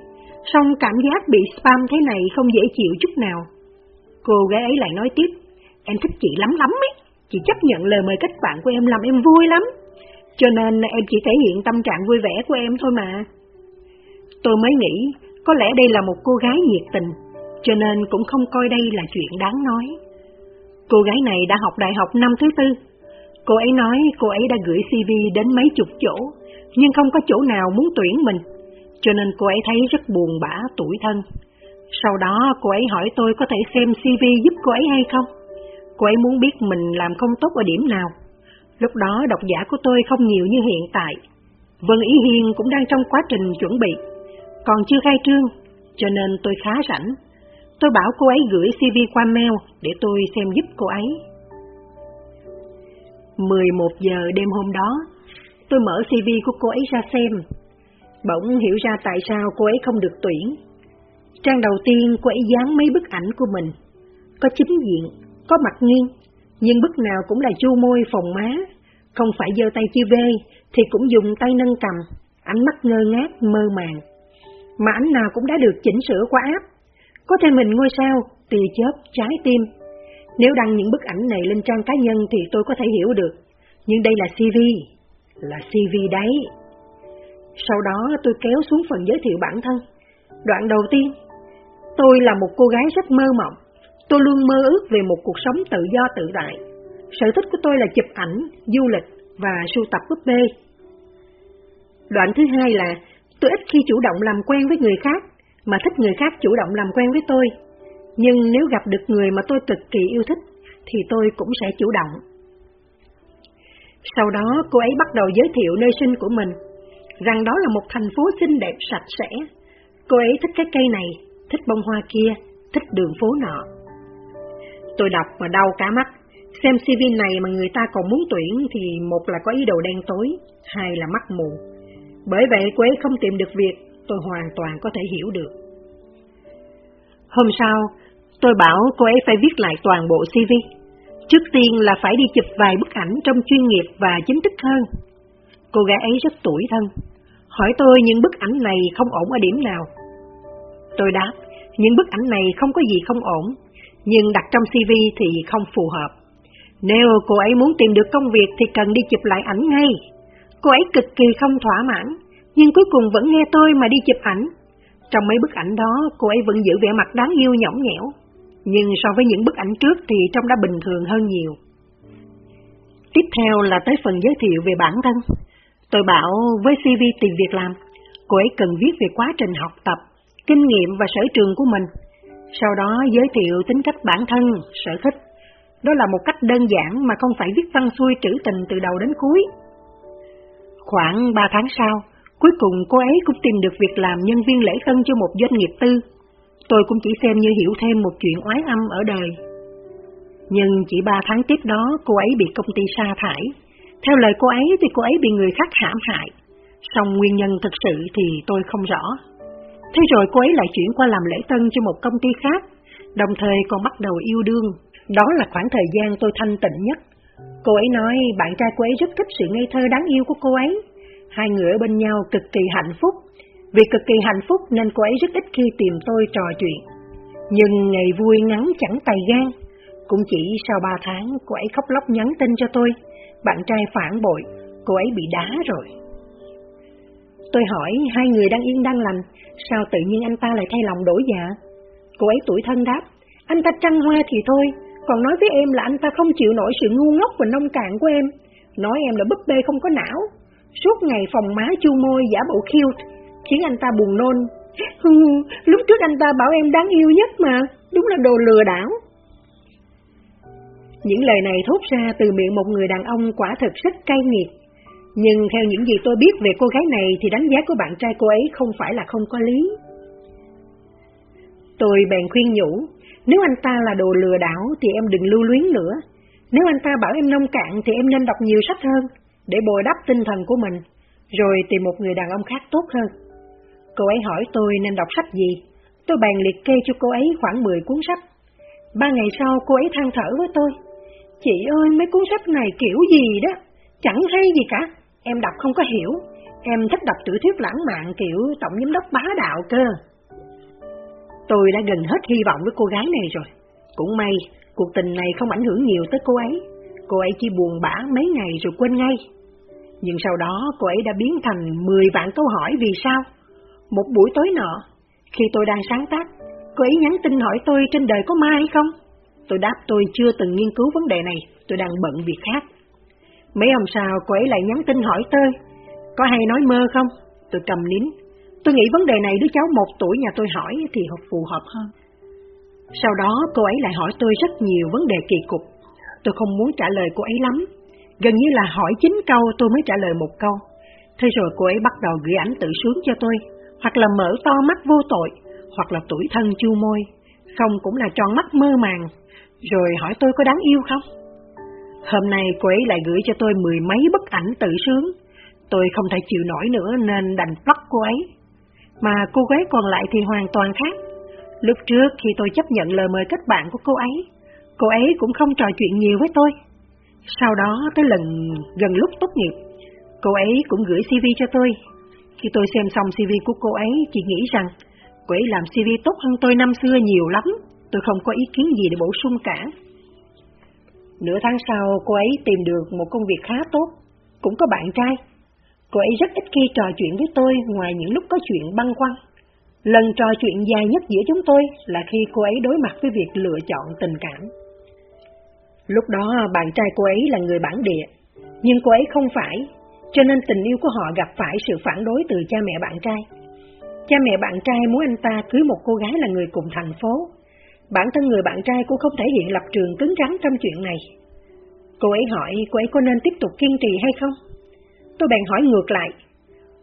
Song cảm giác bị spam thế này không dễ chịu chút nào. Cô gái ấy lại nói tiếp, em thích chị lắm lắm ấy. Chị chấp nhận lời mời kết bạn của em làm em vui lắm. Cho nên em chỉ thể hiện tâm trạng vui vẻ của em thôi mà. Tôi mới nghĩ, có lẽ đây là một cô gái nhiệt tình, cho nên cũng không coi đây là chuyện đáng nói. Cô gái này đã học đại học năm thứ tư, Cô ấy nói cô ấy đã gửi CV đến mấy chục chỗ, nhưng không có chỗ nào muốn tuyển mình, cho nên cô ấy thấy rất buồn bã, tuổi thân. Sau đó cô ấy hỏi tôi có thể xem CV giúp cô ấy hay không? Cô ấy muốn biết mình làm không tốt ở điểm nào. Lúc đó độc giả của tôi không nhiều như hiện tại. Vân Ý Hiên cũng đang trong quá trình chuẩn bị, còn chưa khai trương, cho nên tôi khá rảnh. Tôi bảo cô ấy gửi CV qua mail để tôi xem giúp cô ấy. 11 giờ đêm hôm đó, tôi mở CV của cô ấy ra xem. Bỗng hiểu ra tại sao cô ấy không được tuyển. Trang đầu tiên cô ấy dán mấy bức ảnh của mình. Có chính diện, có mặt nghiêng, nhưng bức nào cũng là chu môi phồng má. Không phải giơ tay chia vê thì cũng dùng tay nâng cầm, ánh mắt ngơ ngác mơ màng. Mà ảnh nào cũng đã được chỉnh sửa qua áp. Có thêm hình ngôi sao, tìa chớp, trái tim, nếu đăng những bức ảnh này lên trang cá nhân thì tôi có thể hiểu được, nhưng đây là CV, là CV đấy. Sau đó tôi kéo xuống phần giới thiệu bản thân. Đoạn đầu tiên, tôi là một cô gái rất mơ mộng, tôi luôn mơ ước về một cuộc sống tự do tự tại. Sở thích của tôi là chụp ảnh, du lịch và sưu tập búp bê. Đoạn thứ hai là tôi ít khi chủ động làm quen với người khác, mà thích người khác chủ động làm quen với tôi nhưng nếu gặp được người mà tôi cực kỳ yêu thích, thì tôi cũng sẽ chủ động. Sau đó cô ấy bắt đầu giới thiệu nơi sinh của mình, rằng đó là một thành phố xinh đẹp sạch sẽ. Cô ấy thích cái cây này, thích bông hoa kia, thích đường phố nọ. Tôi đọc mà đau cả mắt, xem CV này mà người ta còn muốn tuyển thì một là có ý đồ đen tối, hai là mắt mù. Bởi vậy cô ấy không tìm được việc, tôi hoàn toàn có thể hiểu được. Hôm sau, tôi bảo cô ấy phải viết lại toàn bộ CV. Trước tiên là phải đi chụp vài bức ảnh trong chuyên nghiệp và chính thức hơn. Cô gái ấy rất tuổi thân. Hỏi tôi những bức ảnh này không ổn ở điểm nào. Tôi đáp, những bức ảnh này không có gì không ổn, nhưng đặt trong CV thì không phù hợp. Nếu cô ấy muốn tìm được công việc thì cần đi chụp lại ảnh ngay. Cô ấy cực kỳ không thỏa mãn, nhưng cuối cùng vẫn nghe tôi mà đi chụp ảnh. Trong mấy bức ảnh đó, cô ấy vẫn giữ vẻ mặt đáng yêu nhõng nhẽo, nhưng so với những bức ảnh trước thì trông đã bình thường hơn nhiều. Tiếp theo là tới phần giới thiệu về bản thân. Tôi bảo với CV tìm việc làm, cô ấy cần viết về quá trình học tập, kinh nghiệm và sở trường của mình. Sau đó giới thiệu tính cách bản thân, sở thích. Đó là một cách đơn giản mà không phải viết văn xuôi trữ tình từ đầu đến cuối. Khoảng ba tháng sau, cuối cùng cô ấy cũng tìm được việc làm nhân viên lễ tân cho một doanh nghiệp tư. Tôi cũng chỉ xem như hiểu thêm một chuyện oái âm ở đời. Nhưng chỉ ba tháng tiếp đó, cô ấy bị công ty sa thải. Theo lời cô ấy thì cô ấy bị người khác hãm hại. Song nguyên nhân thực sự thì tôi không rõ. Thế rồi cô ấy lại chuyển qua làm lễ tân cho một công ty khác, đồng thời còn bắt đầu yêu đương. Đó là khoảng thời gian tôi thanh tịnh nhất. Cô ấy nói bạn trai cô ấy rất thích sự ngây thơ đáng yêu của cô ấy. Hai người ở bên nhau cực kỳ hạnh phúc. Vì cực kỳ hạnh phúc nên cô ấy rất ít khi tìm tôi trò chuyện. Nhưng ngày vui ngắn chẳng tay gan. Cũng chỉ sau ba tháng cô ấy khóc lóc nhắn tin cho tôi. Bạn trai phản bội, cô ấy bị đá rồi. Tôi hỏi hai người đang yên đang lành, sao tự nhiên anh ta lại thay lòng đổi dạ? Cô ấy tuổi thân đáp, anh ta trăng hoa thì thôi, còn nói với em là anh ta không chịu nổi sự ngu ngốc và nông cạn của em. Nói em là búp bê không có não. Suốt ngày phòng má chu môi giả bộ cute, khiến anh ta buồn nôn. Lúc trước anh ta bảo em đáng yêu nhất mà, đúng là đồ lừa đảo. Những lời này thốt ra từ miệng một người đàn ông quả thật rất cay nghiệt. Nhưng theo những gì tôi biết về cô gái này thì đánh giá của bạn trai cô ấy không phải là không có lý. Tôi bèn khuyên nhủ, nếu anh ta là đồ lừa đảo thì em đừng lưu luyến nữa. Nếu anh ta bảo em nông cạn thì em nên đọc nhiều sách hơn, để bồi đắp tinh thần của mình, rồi tìm một người đàn ông khác tốt hơn. Cô ấy hỏi tôi nên đọc sách gì, tôi bàn liệt kê cho cô ấy khoảng 10 cuốn sách. Ba ngày sau cô ấy than thở với tôi, Chị ơi mấy cuốn sách này kiểu gì đó, chẳng hay gì cả, em đọc không có hiểu, em thích đọc tiểu thuyết lãng mạn kiểu tổng giám đốc bá đạo cơ. Tôi đã gần hết hy vọng với cô gái này rồi. Cũng may, cuộc tình này không ảnh hưởng nhiều tới cô ấy. Cô ấy chỉ buồn bã mấy ngày rồi quên ngay. Nhưng sau đó cô ấy đã biến thành 10 vạn câu hỏi vì sao. Một buổi tối nọ, khi tôi đang sáng tác, cô ấy nhắn tin hỏi tôi trên đời có ma hay không? Tôi đáp tôi chưa từng nghiên cứu vấn đề này, tôi đang bận việc khác. Mấy hôm sau cô ấy lại nhắn tin hỏi tôi, có hay nói mơ không? Tôi cầm nín. Tôi nghĩ vấn đề này đứa cháu một tuổi nhà tôi hỏi thì phù hợp hơn. Sau đó cô ấy lại hỏi tôi rất nhiều vấn đề kỳ cục. Tôi không muốn trả lời cô ấy lắm. Gần như là hỏi chín câu tôi mới trả lời một câu. Thế rồi cô ấy bắt đầu gửi ảnh tự sướng cho tôi, hoặc là mở to mắt vô tội, hoặc là tuổi thân chu môi, không cũng là tròn mắt mơ màng, rồi hỏi tôi có đáng yêu không? Hôm nay cô ấy lại gửi cho tôi mười mấy bức ảnh tự sướng. Tôi không thể chịu nổi nữa nên đành block cô ấy. Mà cô gái còn lại thì hoàn toàn khác. Lúc trước khi tôi chấp nhận lời mời kết bạn của cô ấy, cô ấy cũng không trò chuyện nhiều với tôi. Sau đó tới lần gần lúc tốt nghiệp, cô ấy cũng gửi CV cho tôi. Khi tôi xem xong CV của cô ấy, chỉ nghĩ rằng cô ấy làm CV tốt hơn tôi năm xưa nhiều lắm. Tôi không có ý kiến gì để bổ sung cả. Nửa tháng sau, cô ấy tìm được một công việc khá tốt, cũng có bạn trai. Cô ấy rất ít khi trò chuyện với tôi ngoài những lúc có chuyện băn khoăn. Lần trò chuyện dài nhất giữa chúng tôi là khi cô ấy đối mặt với việc lựa chọn tình cảm. Lúc đó bạn trai cô ấy là người bản địa, nhưng cô ấy không phải, cho nên tình yêu của họ gặp phải sự phản đối từ cha mẹ bạn trai. Cha mẹ bạn trai muốn anh ta cưới một cô gái là người cùng thành phố, Bản thân người bạn trai cũng không thể hiện lập trường cứng rắn trong chuyện này. Cô ấy hỏi cô ấy có nên tiếp tục kiên trì hay không? Tôi bèn hỏi ngược lại,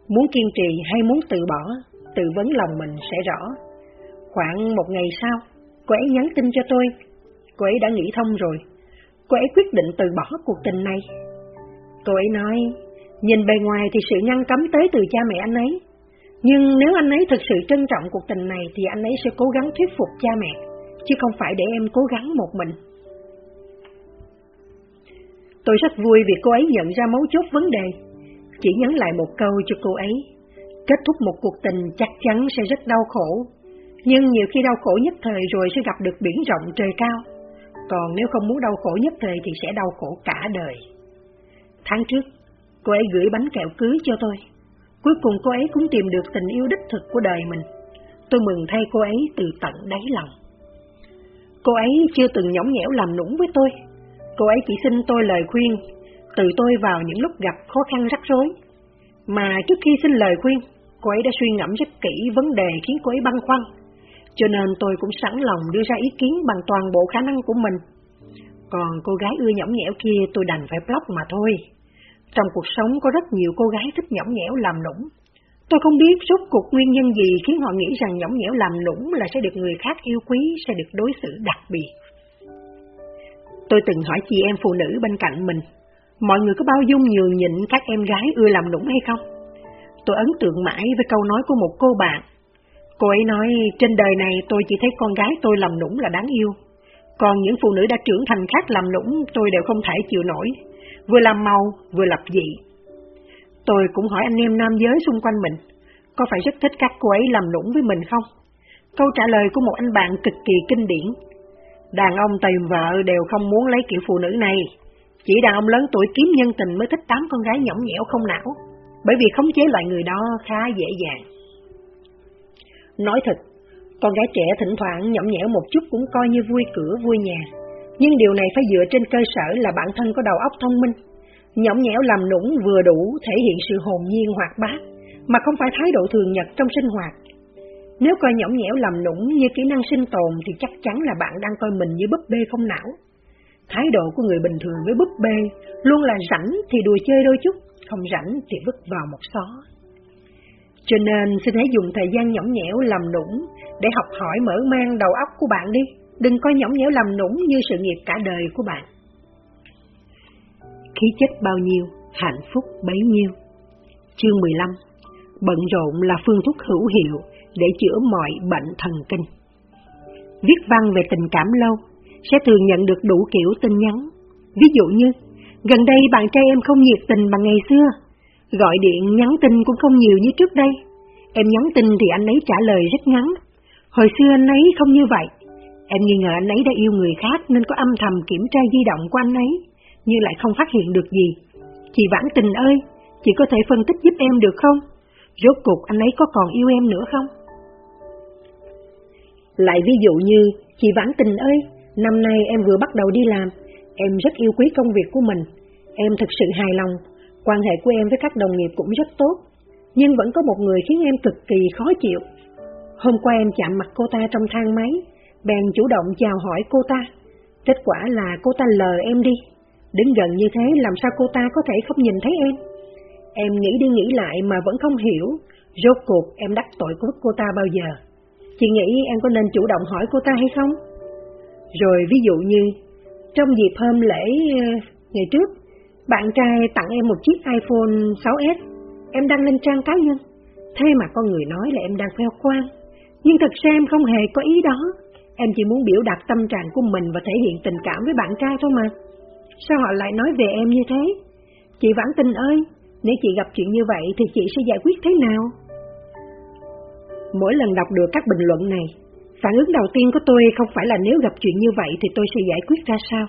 muốn kiên trì hay muốn từ bỏ, tự vấn lòng mình sẽ rõ. Khoảng một ngày sau, cô ấy nhắn tin cho tôi, cô ấy đã nghĩ thông rồi, cô ấy quyết định từ bỏ cuộc tình này. Cô ấy nói, nhìn bề ngoài thì sự ngăn cấm tới từ cha mẹ anh ấy, nhưng nếu anh ấy thực sự trân trọng cuộc tình này thì anh ấy sẽ cố gắng thuyết phục cha mẹ chứ không phải để em cố gắng một mình. Tôi rất vui vì cô ấy nhận ra mấu chốt vấn đề, chỉ nhấn lại một câu cho cô ấy. Kết thúc một cuộc tình chắc chắn sẽ rất đau khổ, nhưng nhiều khi đau khổ nhất thời rồi sẽ gặp được biển rộng trời cao. Còn nếu không muốn đau khổ nhất thời thì sẽ đau khổ cả đời. Tháng trước, cô ấy gửi bánh kẹo cưới cho tôi. Cuối cùng cô ấy cũng tìm được tình yêu đích thực của đời mình. Tôi mừng thay cô ấy từ tận đáy lòng. Cô ấy chưa từng nhõng nhẽo làm nũng với tôi. Cô ấy chỉ xin tôi lời khuyên, từ tôi vào những lúc gặp khó khăn rắc rối. Mà trước khi xin lời khuyên, cô ấy đã suy ngẫm rất kỹ vấn đề khiến cô ấy băn khoăn. Cho nên tôi cũng sẵn lòng đưa ra ý kiến bằng toàn bộ khả năng của mình. Còn cô gái ưa nhõng nhẽo kia tôi đành phải block mà thôi. Trong cuộc sống có rất nhiều cô gái thích nhõng nhẽo làm nũng. Tôi không biết rốt cuộc nguyên nhân gì khiến họ nghĩ rằng nhõng nhẽo làm nũng là sẽ được người khác yêu quý, sẽ được đối xử đặc biệt. Tôi từng hỏi chị em phụ nữ bên cạnh mình, mọi người có bao dung nhường nhịn các em gái ưa làm nũng hay không? Tôi ấn tượng mãi với câu nói của một cô bạn. Cô ấy nói, trên đời này tôi chỉ thấy con gái tôi làm nũng là đáng yêu. Còn những phụ nữ đã trưởng thành khác làm nũng tôi đều không thể chịu nổi. Vừa làm màu, vừa lập dị. Tôi cũng hỏi anh em nam giới xung quanh mình, có phải rất thích các cô ấy làm nũng với mình không? Câu trả lời của một anh bạn cực kỳ kinh điển. Đàn ông tìm vợ đều không muốn lấy kiểu phụ nữ này. Chỉ đàn ông lớn tuổi kiếm nhân tình mới thích tám con gái nhõng nhẽo không não, bởi vì khống chế loại người đó khá dễ dàng. Nói thật, con gái trẻ thỉnh thoảng nhõng nhẽo một chút cũng coi như vui cửa vui nhà, nhưng điều này phải dựa trên cơ sở là bản thân có đầu óc thông minh. Nhõng nhẽo làm nũng vừa đủ thể hiện sự hồn nhiên hoạt bát, mà không phải thái độ thường nhật trong sinh hoạt. Nếu coi nhõng nhẽo làm nũng như kỹ năng sinh tồn thì chắc chắn là bạn đang coi mình như búp bê không não. Thái độ của người bình thường với búp bê luôn là rảnh thì đùa chơi đôi chút, không rảnh thì vứt vào một xó. Cho nên xin hãy dùng thời gian nhõng nhẽo làm nũng để học hỏi mở mang đầu óc của bạn đi. Đừng coi nhõng nhẽo làm nũng như sự nghiệp cả đời của bạn. Khí chất bao nhiêu, hạnh phúc bấy nhiêu. Chương 15 Bận rộn là phương thuốc hữu hiệu để chữa mọi bệnh thần kinh. Viết văn về tình cảm lâu sẽ thường nhận được đủ kiểu tin nhắn. Ví dụ như, gần đây bạn trai em không nhiệt tình bằng ngày xưa, gọi điện nhắn tin cũng không nhiều như trước đây. Em nhắn tin thì anh ấy trả lời rất ngắn. Hồi xưa anh ấy không như vậy. Em nghi ngờ anh ấy đã yêu người khác nên có âm thầm kiểm tra di động của anh ấy, nhưng lại không phát hiện được gì. Chị Vãn Tình ơi, chị có thể phân tích giúp em được không? Rốt cuộc anh ấy có còn yêu em nữa không? Lại ví dụ như, chị Vãn Tình ơi, năm nay em vừa bắt đầu đi làm, em rất yêu quý công việc của mình, em thực sự hài lòng, quan hệ của em với các đồng nghiệp cũng rất tốt, nhưng vẫn có một người khiến em cực kỳ khó chịu. Hôm qua em chạm mặt cô ta trong thang máy, bèn chủ động chào hỏi cô ta. Kết quả là cô ta lờ em đi. Đứng gần như thế làm sao cô ta có thể không nhìn thấy em? Em nghĩ đi nghĩ lại mà vẫn không hiểu, rốt cuộc em đắc tội của cô ta bao giờ. Chị nghĩ em có nên chủ động hỏi cô ta hay không? Rồi ví dụ như, trong dịp hôm lễ ờ, ngày trước, bạn trai tặng em một chiếc iPhone 6S, em đăng lên trang cá nhân. Thế mà con người nói là em đang khoe khoang. Nhưng thật ra em không hề có ý đó. Em chỉ muốn biểu đạt tâm trạng của mình và thể hiện tình cảm với bạn trai thôi mà. Sao họ lại nói về em như thế? Chị Vãn Tình ơi, nếu chị gặp chuyện như vậy thì chị sẽ giải quyết thế nào? Mỗi lần đọc được các bình luận này, phản ứng đầu tiên của tôi không phải là nếu gặp chuyện như vậy thì tôi sẽ giải quyết ra sao,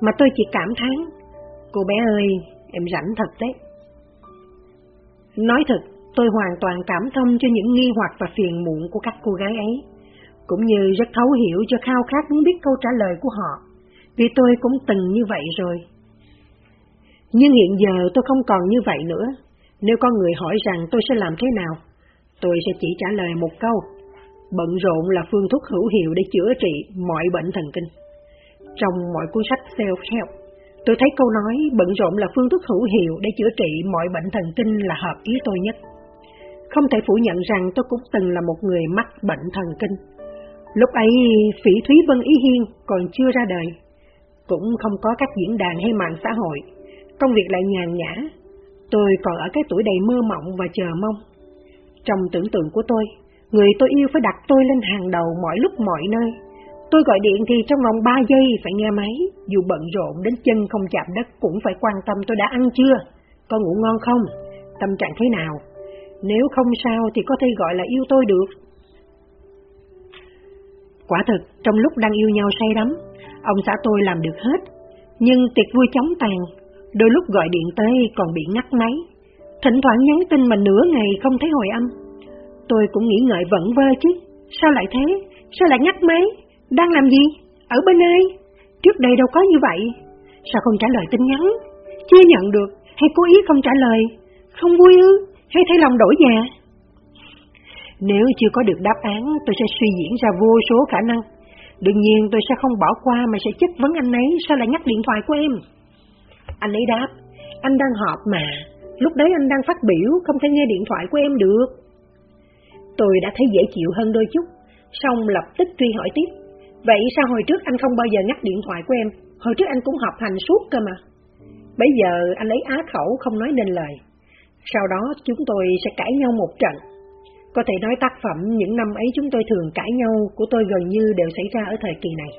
mà tôi chỉ cảm thán, cô bé ơi, em rảnh thật đấy. Nói thật, tôi hoàn toàn cảm thông cho những nghi hoặc và phiền muộn của các cô gái ấy, cũng như rất thấu hiểu cho khao khát muốn biết câu trả lời của họ, vì tôi cũng từng như vậy rồi. Nhưng hiện giờ tôi không còn như vậy nữa. Nếu có người hỏi rằng tôi sẽ làm thế nào, tôi sẽ chỉ trả lời một câu. Bận rộn là phương thuốc hữu hiệu để chữa trị mọi bệnh thần kinh. Trong mọi cuốn sách self-help, tôi thấy câu nói bận rộn là phương thuốc hữu hiệu để chữa trị mọi bệnh thần kinh là hợp ý tôi nhất. Không thể phủ nhận rằng tôi cũng từng là một người mắc bệnh thần kinh. Lúc ấy, Phỉ Thúy Vân Ý Hiên còn chưa ra đời, cũng không có các diễn đàn hay mạng xã hội Công việc lại nhàn nhã, tôi còn ở cái tuổi đầy mơ mộng và chờ mong. Trong tưởng tượng của tôi, người tôi yêu phải đặt tôi lên hàng đầu mọi lúc mọi nơi. Tôi gọi điện thì trong vòng 3 giây phải nghe máy, dù bận rộn đến chân không chạm đất cũng phải quan tâm tôi đã ăn chưa, có ngủ ngon không, tâm trạng thế nào. Nếu không sao thì có thể gọi là yêu tôi được. Quả thực, trong lúc đang yêu nhau say đắm, ông xã tôi làm được hết, nhưng tiệc vui chóng tàn, Đôi lúc gọi điện tới còn bị ngắt máy, thỉnh thoảng nhắn tin mà nửa ngày không thấy hồi âm. Tôi cũng nghĩ ngợi vẫn vơ chứ, sao lại thế, sao lại ngắt máy, đang làm gì, ở bên ai, trước đây đâu có như vậy, sao không trả lời tin nhắn, chưa nhận được hay cố ý không trả lời, không vui ư, hay thấy lòng đổi dạ. Nếu chưa có được đáp án, tôi sẽ suy diễn ra vô số khả năng. Đương nhiên tôi sẽ không bỏ qua mà sẽ chất vấn anh ấy sao lại nhắc điện thoại của em. Anh ấy đáp, Anh đang họp mà, lúc đấy anh đang phát biểu, không thể nghe điện thoại của em được. Tôi đã thấy dễ chịu hơn đôi chút, xong lập tức truy hỏi tiếp. Vậy sao hồi trước anh không bao giờ ngắt điện thoại của em? Hồi trước anh cũng họp hành suốt cơ mà. Bây giờ anh ấy á khẩu không nói nên lời. Sau đó chúng tôi sẽ cãi nhau một trận. Có thể nói tác phẩm những năm ấy chúng tôi thường cãi nhau của tôi gần như đều xảy ra ở thời kỳ này.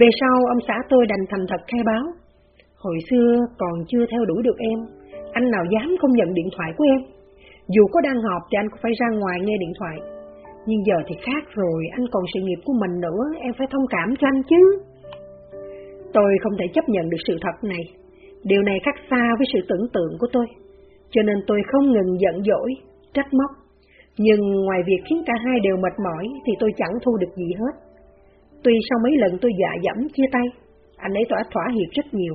Về sau ông xã tôi đành thành thật khai báo. Hồi xưa còn chưa theo đuổi được em, anh nào dám không nhận điện thoại của em. Dù có đang họp thì anh cũng phải ra ngoài nghe điện thoại. Nhưng giờ thì khác rồi, anh còn sự nghiệp của mình nữa, em phải thông cảm cho anh chứ. Tôi không thể chấp nhận được sự thật này. Điều này khác xa với sự tưởng tượng của tôi. Cho nên tôi không ngừng giận dỗi, trách móc. Nhưng ngoài việc khiến cả hai đều mệt mỏi thì tôi chẳng thu được gì hết. Tuy sau mấy lần tôi dạ dẫm chia tay, anh ấy tỏa thỏa hiệp rất nhiều.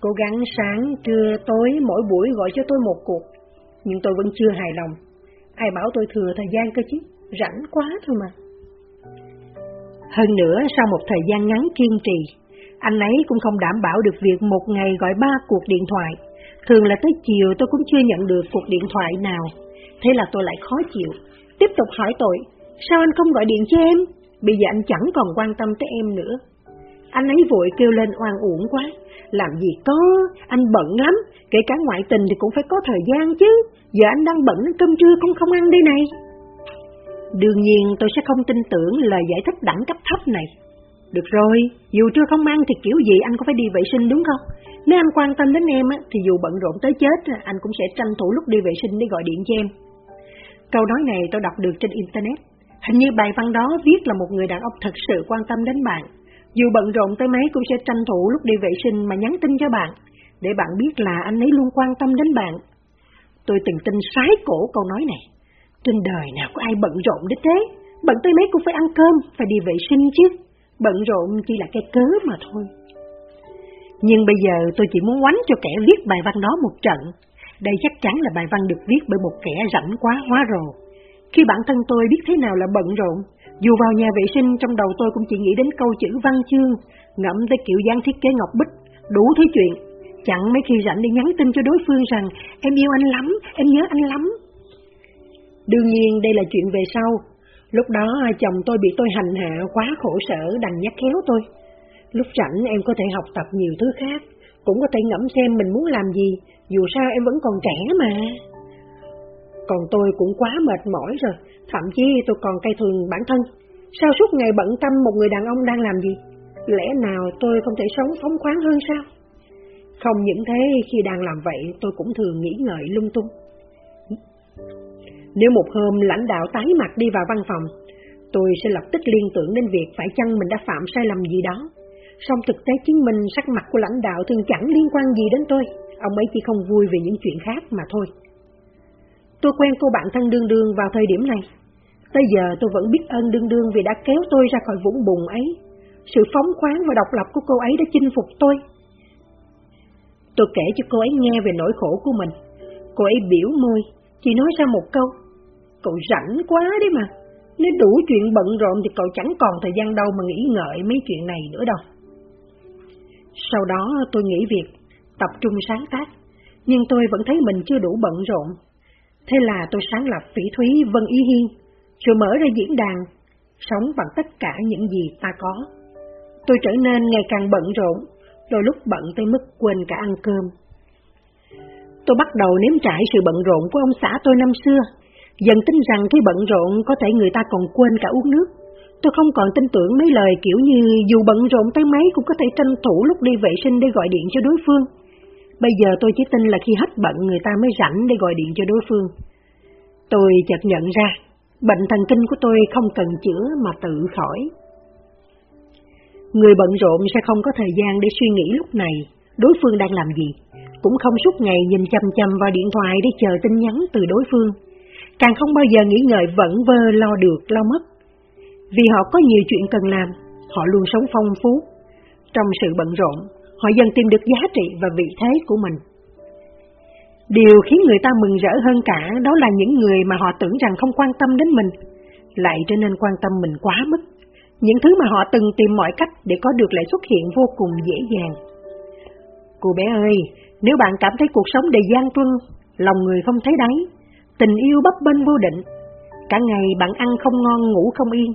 Cố gắng sáng, trưa, tối, mỗi buổi gọi cho tôi một cuộc. Nhưng tôi vẫn chưa hài lòng. Ai bảo tôi thừa thời gian cơ chứ, rảnh quá thôi mà. Hơn nữa, sau một thời gian ngắn kiên trì, anh ấy cũng không đảm bảo được việc một ngày gọi ba cuộc điện thoại. Thường là tới chiều tôi cũng chưa nhận được cuộc điện thoại nào. Thế là tôi lại khó chịu. Tiếp tục hỏi tội, sao anh không gọi điện cho em? Bây giờ anh chẳng còn quan tâm tới em nữa. Anh ấy vội kêu lên oan uổng quá. Làm gì có, anh bận lắm, kể cả ngoại tình thì cũng phải có thời gian chứ. Giờ anh đang bận cơm trưa cũng không ăn đây này. Đương nhiên tôi sẽ không tin tưởng lời giải thích đẳng cấp thấp này. Được rồi, dù trưa không ăn thì kiểu gì anh cũng phải đi vệ sinh đúng không? Nếu anh quan tâm đến em thì dù bận rộn tới chết, anh cũng sẽ tranh thủ lúc đi vệ sinh để gọi điện cho em. Câu nói này tôi đọc được trên Internet. Hình như bài văn đó viết là một người đàn ông thật sự quan tâm đến bạn. Dù bận rộn tới mấy cũng sẽ tranh thủ lúc đi vệ sinh mà nhắn tin cho bạn, để bạn biết là anh ấy luôn quan tâm đến bạn. Tôi từng tin sái cổ câu nói này. Trên đời nào có ai bận rộn đến thế, bận tới mấy cũng phải ăn cơm, phải đi vệ sinh chứ. Bận rộn chỉ là cái cớ mà thôi. Nhưng bây giờ tôi chỉ muốn quánh cho kẻ viết bài văn đó một trận. Đây chắc chắn là bài văn được viết bởi một kẻ rảnh quá hóa rồ. Khi bản thân tôi biết thế nào là bận rộn, dù vào nhà vệ sinh trong đầu tôi cũng chỉ nghĩ đến câu chữ văn chương, ngẫm tới kiểu dáng thiết kế ngọc bích, đủ thứ chuyện. Chẳng mấy khi rảnh đi nhắn tin cho đối phương rằng em yêu anh lắm, em nhớ anh lắm. Đương nhiên đây là chuyện về sau. Lúc đó chồng tôi bị tôi hành hạ quá khổ sở đành nhắc khéo tôi. Lúc rảnh em có thể học tập nhiều thứ khác, cũng có thể ngẫm xem mình muốn làm gì, dù sao em vẫn còn trẻ mà. Còn tôi cũng quá mệt mỏi rồi, thậm chí tôi còn cay thường bản thân. Sao suốt ngày bận tâm một người đàn ông đang làm gì? Lẽ nào tôi không thể sống phóng khoáng hơn sao? Không những thế, khi đang làm vậy tôi cũng thường nghĩ ngợi lung tung. Nếu một hôm lãnh đạo tái mặt đi vào văn phòng, tôi sẽ lập tức liên tưởng đến việc phải chăng mình đã phạm sai lầm gì đó. Song thực tế chứng minh sắc mặt của lãnh đạo thường chẳng liên quan gì đến tôi, ông ấy chỉ không vui về những chuyện khác mà thôi. Tôi quen cô bạn thân đương đương vào thời điểm này. Tới giờ tôi vẫn biết ơn đương đương vì đã kéo tôi ra khỏi vũng bùn ấy. Sự phóng khoáng và độc lập của cô ấy đã chinh phục tôi. Tôi kể cho cô ấy nghe về nỗi khổ của mình. Cô ấy biểu môi, chỉ nói ra một câu. Cậu rảnh quá đấy mà. Nếu đủ chuyện bận rộn thì cậu chẳng còn thời gian đâu mà nghĩ ngợi mấy chuyện này nữa đâu. Sau đó tôi nghỉ việc, tập trung sáng tác, nhưng tôi vẫn thấy mình chưa đủ bận rộn. Thế là tôi sáng lập Phỉ Thúy Vân Ý Hiên, rồi mở ra diễn đàn, sống bằng tất cả những gì ta có. Tôi trở nên ngày càng bận rộn, đôi lúc bận tới mức quên cả ăn cơm. Tôi bắt đầu nếm trải sự bận rộn của ông xã tôi năm xưa, dần tin rằng khi bận rộn có thể người ta còn quên cả uống nước. Tôi không còn tin tưởng mấy lời kiểu như dù bận rộn tới mấy cũng có thể tranh thủ lúc đi vệ sinh để gọi điện cho đối phương. Bây giờ tôi chỉ tin là khi hết bận người ta mới rảnh để gọi điện cho đối phương. Tôi chợt nhận ra, bệnh thần kinh của tôi không cần chữa mà tự khỏi. Người bận rộn sẽ không có thời gian để suy nghĩ lúc này đối phương đang làm gì, cũng không suốt ngày nhìn chăm chăm vào điện thoại để chờ tin nhắn từ đối phương, càng không bao giờ nghĩ ngợi vẫn vơ lo được lo mất. Vì họ có nhiều chuyện cần làm, họ luôn sống phong phú. Trong sự bận rộn, họ dần tìm được giá trị và vị thế của mình. Điều khiến người ta mừng rỡ hơn cả đó là những người mà họ tưởng rằng không quan tâm đến mình, lại trở nên quan tâm mình quá mức. Những thứ mà họ từng tìm mọi cách để có được lại xuất hiện vô cùng dễ dàng. Cô bé ơi, Nếu bạn cảm thấy cuộc sống đầy gian truân, lòng người không thấy đáy, tình yêu bấp bênh vô định, cả ngày bạn ăn không ngon ngủ không yên,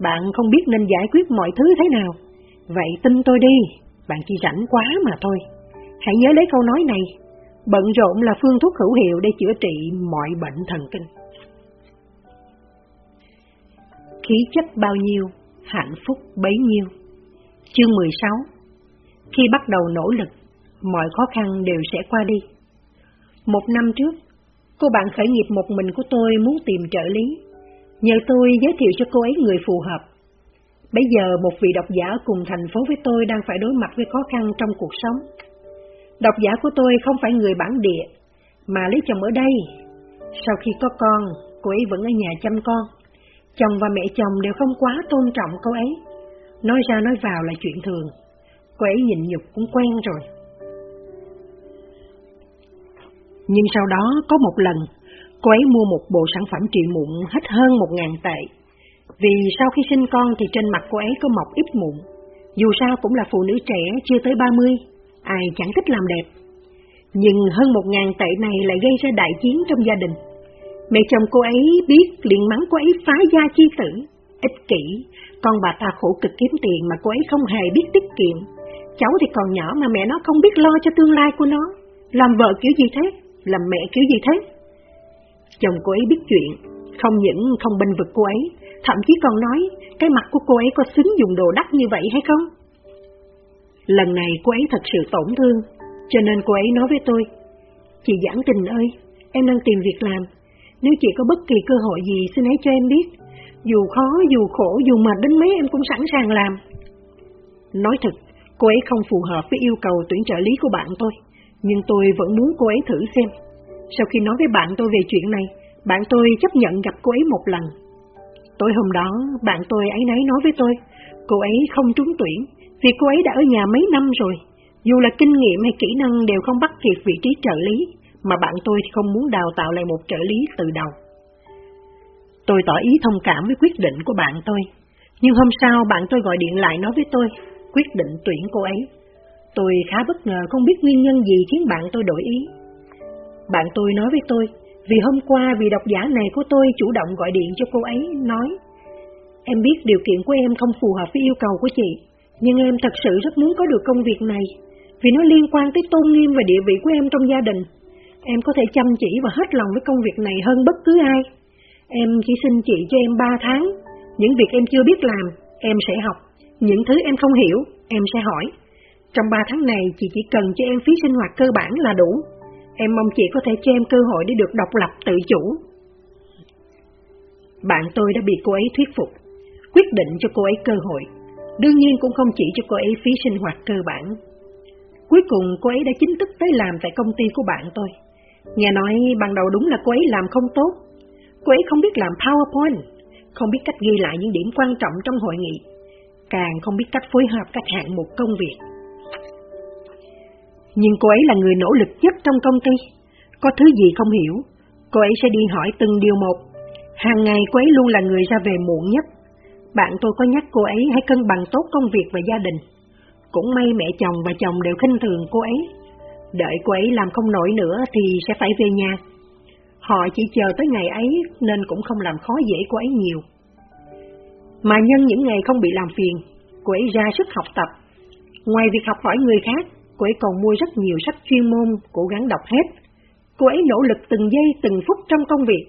bạn không biết nên giải quyết mọi thứ thế nào. Vậy tin tôi đi, bạn chỉ rảnh quá mà thôi. Hãy nhớ lấy câu nói này, bận rộn là phương thuốc hữu hiệu để chữa trị mọi bệnh thần kinh. Khí chất bao nhiêu, hạnh phúc bấy nhiêu. Chương 16 Khi bắt đầu nỗ lực, mọi khó khăn đều sẽ qua đi. Một năm trước, cô bạn khởi nghiệp một mình của tôi muốn tìm trợ lý. Nhờ tôi giới thiệu cho cô ấy người phù hợp. Bây giờ một vị độc giả cùng thành phố với tôi đang phải đối mặt với khó khăn trong cuộc sống. Độc giả của tôi không phải người bản địa, mà lấy chồng ở đây. Sau khi có con, cô ấy vẫn ở nhà chăm con. Chồng và mẹ chồng đều không quá tôn trọng cô ấy. Nói ra nói vào là chuyện thường. Cô ấy nhịn nhục cũng quen rồi. Nhưng sau đó có một lần, cô ấy mua một bộ sản phẩm trị mụn hết hơn một ngàn tệ. Vì sau khi sinh con thì trên mặt cô ấy có mọc ít mụn. Dù sao cũng là phụ nữ trẻ chưa tới 30, ai chẳng thích làm đẹp. Nhưng hơn một ngàn tệ này lại gây ra đại chiến trong gia đình. Mẹ chồng cô ấy biết liền mắng cô ấy phá gia chi tử, ích kỷ, con bà ta khổ cực kiếm tiền mà cô ấy không hề biết tiết kiệm. Cháu thì còn nhỏ mà mẹ nó không biết lo cho tương lai của nó. Làm vợ kiểu gì thế? Làm mẹ kiểu gì thế? Chồng cô ấy biết chuyện, không những không bênh vực cô ấy, thậm chí còn nói cái mặt của cô ấy có xứng dùng đồ đắt như vậy hay không? Lần này cô ấy thật sự tổn thương, cho nên cô ấy nói với tôi, Chị Giảng Tình ơi, em đang tìm việc làm, nếu chị có bất kỳ cơ hội gì xin hãy cho em biết, dù khó, dù khổ, dù mệt đến mấy em cũng sẵn sàng làm. Nói thật, cô ấy không phù hợp với yêu cầu tuyển trợ lý của bạn tôi, nhưng tôi vẫn muốn cô ấy thử xem. Sau khi nói với bạn tôi về chuyện này, bạn tôi chấp nhận gặp cô ấy một lần. Tối hôm đó, bạn tôi ấy nấy nói với tôi, cô ấy không trúng tuyển, vì cô ấy đã ở nhà mấy năm rồi. Dù là kinh nghiệm hay kỹ năng đều không bắt kịp vị trí trợ lý, mà bạn tôi thì không muốn đào tạo lại một trợ lý từ đầu. Tôi tỏ ý thông cảm với quyết định của bạn tôi, nhưng hôm sau bạn tôi gọi điện lại nói với tôi, quyết định tuyển cô ấy. Tôi khá bất ngờ không biết nguyên nhân gì khiến bạn tôi đổi ý. Bạn tôi nói với tôi, vì hôm qua vị độc giả này của tôi chủ động gọi điện cho cô ấy, nói Em biết điều kiện của em không phù hợp với yêu cầu của chị, nhưng em thật sự rất muốn có được công việc này, vì nó liên quan tới tôn nghiêm và địa vị của em trong gia đình. Em có thể chăm chỉ và hết lòng với công việc này hơn bất cứ ai. Em chỉ xin chị cho em 3 tháng. Những việc em chưa biết làm, em sẽ học. Những thứ em không hiểu, em sẽ hỏi. Trong 3 tháng này, chị chỉ cần cho em phí sinh hoạt cơ bản là đủ. Em mong chị có thể cho em cơ hội để được độc lập tự chủ. Bạn tôi đã bị cô ấy thuyết phục, quyết định cho cô ấy cơ hội. Đương nhiên cũng không chỉ cho cô ấy phí sinh hoạt cơ bản. Cuối cùng cô ấy đã chính thức tới làm tại công ty của bạn tôi. Nghe nói ban đầu đúng là cô ấy làm không tốt. Cô ấy không biết làm PowerPoint, không biết cách ghi lại những điểm quan trọng trong hội nghị, càng không biết cách phối hợp các hạng mục công việc. Nhưng cô ấy là người nỗ lực nhất trong công ty. Có thứ gì không hiểu, cô ấy sẽ đi hỏi từng điều một. Hàng ngày cô ấy luôn là người ra về muộn nhất. Bạn tôi có nhắc cô ấy hãy cân bằng tốt công việc và gia đình. Cũng may mẹ chồng và chồng đều khinh thường cô ấy, Đợi cô ấy làm không nổi nữa thì sẽ phải về nhà. Họ chỉ chờ tới ngày ấy nên cũng không làm khó dễ cô ấy nhiều. Mà nhân những ngày không bị làm phiền, cô ấy ra sức học tập. Ngoài việc học hỏi người khác, cô ấy còn mua rất nhiều sách chuyên môn, cố gắng đọc hết. Cô ấy nỗ lực từng giây từng phút trong công việc,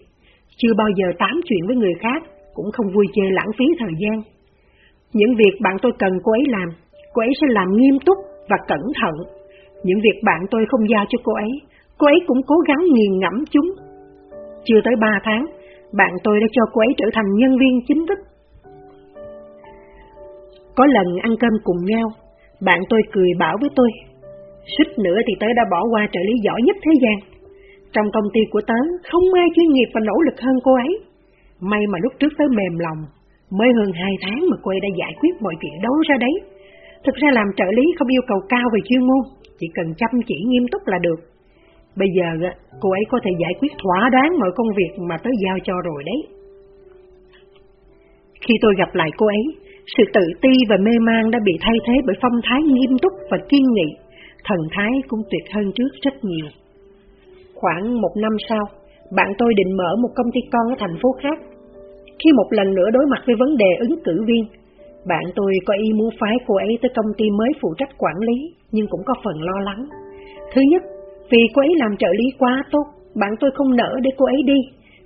chưa bao giờ tám chuyện với người khác, cũng không vui chơi lãng phí thời gian. Những việc bạn tôi cần cô ấy làm, cô ấy sẽ làm nghiêm túc và cẩn thận những việc bạn tôi không giao cho cô ấy, cô ấy cũng cố gắng nghiền ngẫm chúng. Chưa tới ba tháng, bạn tôi đã cho cô ấy trở thành nhân viên chính thức. Có lần ăn cơm cùng nhau, bạn tôi cười bảo với tôi, suýt nữa thì tớ đã bỏ qua trợ lý giỏi nhất thế gian. Trong công ty của tớ, không ai chuyên nghiệp và nỗ lực hơn cô ấy. May mà lúc trước tớ mềm lòng, mới hơn hai tháng mà cô ấy đã giải quyết mọi chuyện đâu ra đấy. Thực ra làm trợ lý không yêu cầu cao về chuyên môn, chỉ cần chăm chỉ nghiêm túc là được. Bây giờ cô ấy có thể giải quyết thỏa đáng mọi công việc mà tớ giao cho rồi đấy. Khi tôi gặp lại cô ấy, sự tự ti và mê man đã bị thay thế bởi phong thái nghiêm túc và kiên nghị, thần thái cũng tuyệt hơn trước rất nhiều. Khoảng một năm sau, bạn tôi định mở một công ty con ở thành phố khác. Khi một lần nữa đối mặt với vấn đề ứng cử viên, bạn tôi có ý muốn phái cô ấy tới công ty mới phụ trách quản lý, nhưng cũng có phần lo lắng. Thứ nhất, vì cô ấy làm trợ lý quá tốt, bạn tôi không nỡ để cô ấy đi.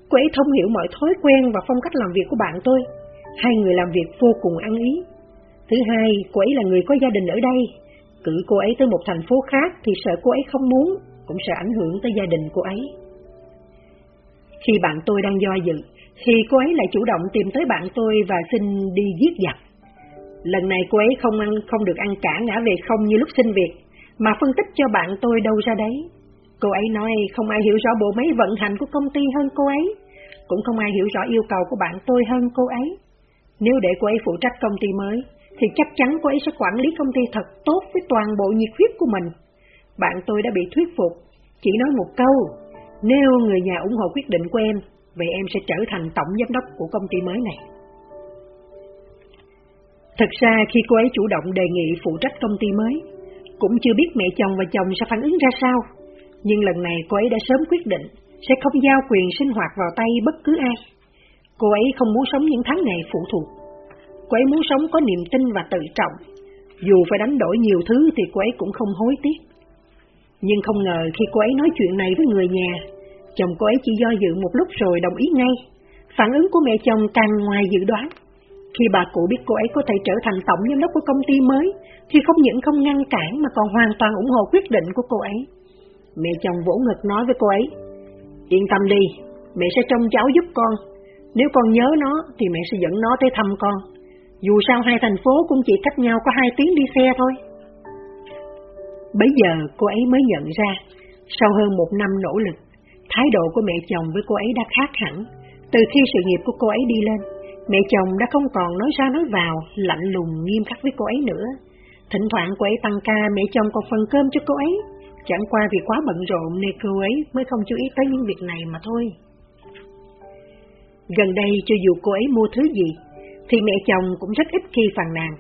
Cô ấy thông hiểu mọi thói quen và phong cách làm việc của bạn tôi. Hai người làm việc vô cùng ăn ý. Thứ hai, cô ấy là người có gia đình ở đây. Cử cô ấy tới một thành phố khác thì sợ cô ấy không muốn, cũng sẽ ảnh hưởng tới gia đình cô ấy. Khi bạn tôi đang do dự, thì cô ấy lại chủ động tìm tới bạn tôi và xin đi giết giặc. Lần này cô ấy không ăn không được ăn cả ngã về không như lúc xin việc, mà phân tích cho bạn tôi đâu ra đấy. Cô ấy nói không ai hiểu rõ bộ máy vận hành của công ty hơn cô ấy, cũng không ai hiểu rõ yêu cầu của bạn tôi hơn cô ấy. Nếu để cô ấy phụ trách công ty mới, thì chắc chắn cô ấy sẽ quản lý công ty thật tốt với toàn bộ nhiệt huyết của mình. Bạn tôi đã bị thuyết phục, chỉ nói một câu, nếu người nhà ủng hộ quyết định của em, vậy em sẽ trở thành tổng giám đốc của công ty mới này. Thật ra khi cô ấy chủ động đề nghị phụ trách công ty mới, cũng chưa biết mẹ chồng và chồng sẽ phản ứng ra sao, nhưng lần này cô ấy đã sớm quyết định sẽ không giao quyền sinh hoạt vào tay bất cứ ai. Cô ấy không muốn sống những tháng ngày phụ thuộc. Cô ấy muốn sống có niềm tin và tự trọng. Dù phải đánh đổi nhiều thứ thì cô ấy cũng không hối tiếc. Nhưng không ngờ khi cô ấy nói chuyện này với người nhà, chồng cô ấy chỉ do dự một lúc rồi đồng ý ngay. Phản ứng của mẹ chồng càng ngoài dự đoán. Khi bà cụ biết cô ấy có thể trở thành tổng giám đốc của công ty mới, thì không những không ngăn cản mà còn hoàn toàn ủng hộ quyết định của cô ấy. Mẹ chồng vỗ ngực nói với cô ấy, yên tâm đi, mẹ sẽ trông cháu giúp con. Nếu con nhớ nó, thì mẹ sẽ dẫn nó tới thăm con. Dù sao hai thành phố cũng chỉ cách nhau có hai tiếng đi xe thôi. Bây giờ cô ấy mới nhận ra, sau hơn một năm nỗ lực, thái độ của mẹ chồng với cô ấy đã khác hẳn. Từ khi sự nghiệp của cô ấy đi lên, mẹ chồng đã không còn nói ra nói vào, lạnh lùng nghiêm khắc với cô ấy nữa. Thỉnh thoảng cô ấy tăng ca, mẹ chồng còn phần cơm cho cô ấy. Chẳng qua vì quá bận rộn nên cô ấy mới không chú ý tới những việc này mà thôi. Gần đây cho dù cô ấy mua thứ gì, thì mẹ chồng cũng rất ít khi phàn nàn,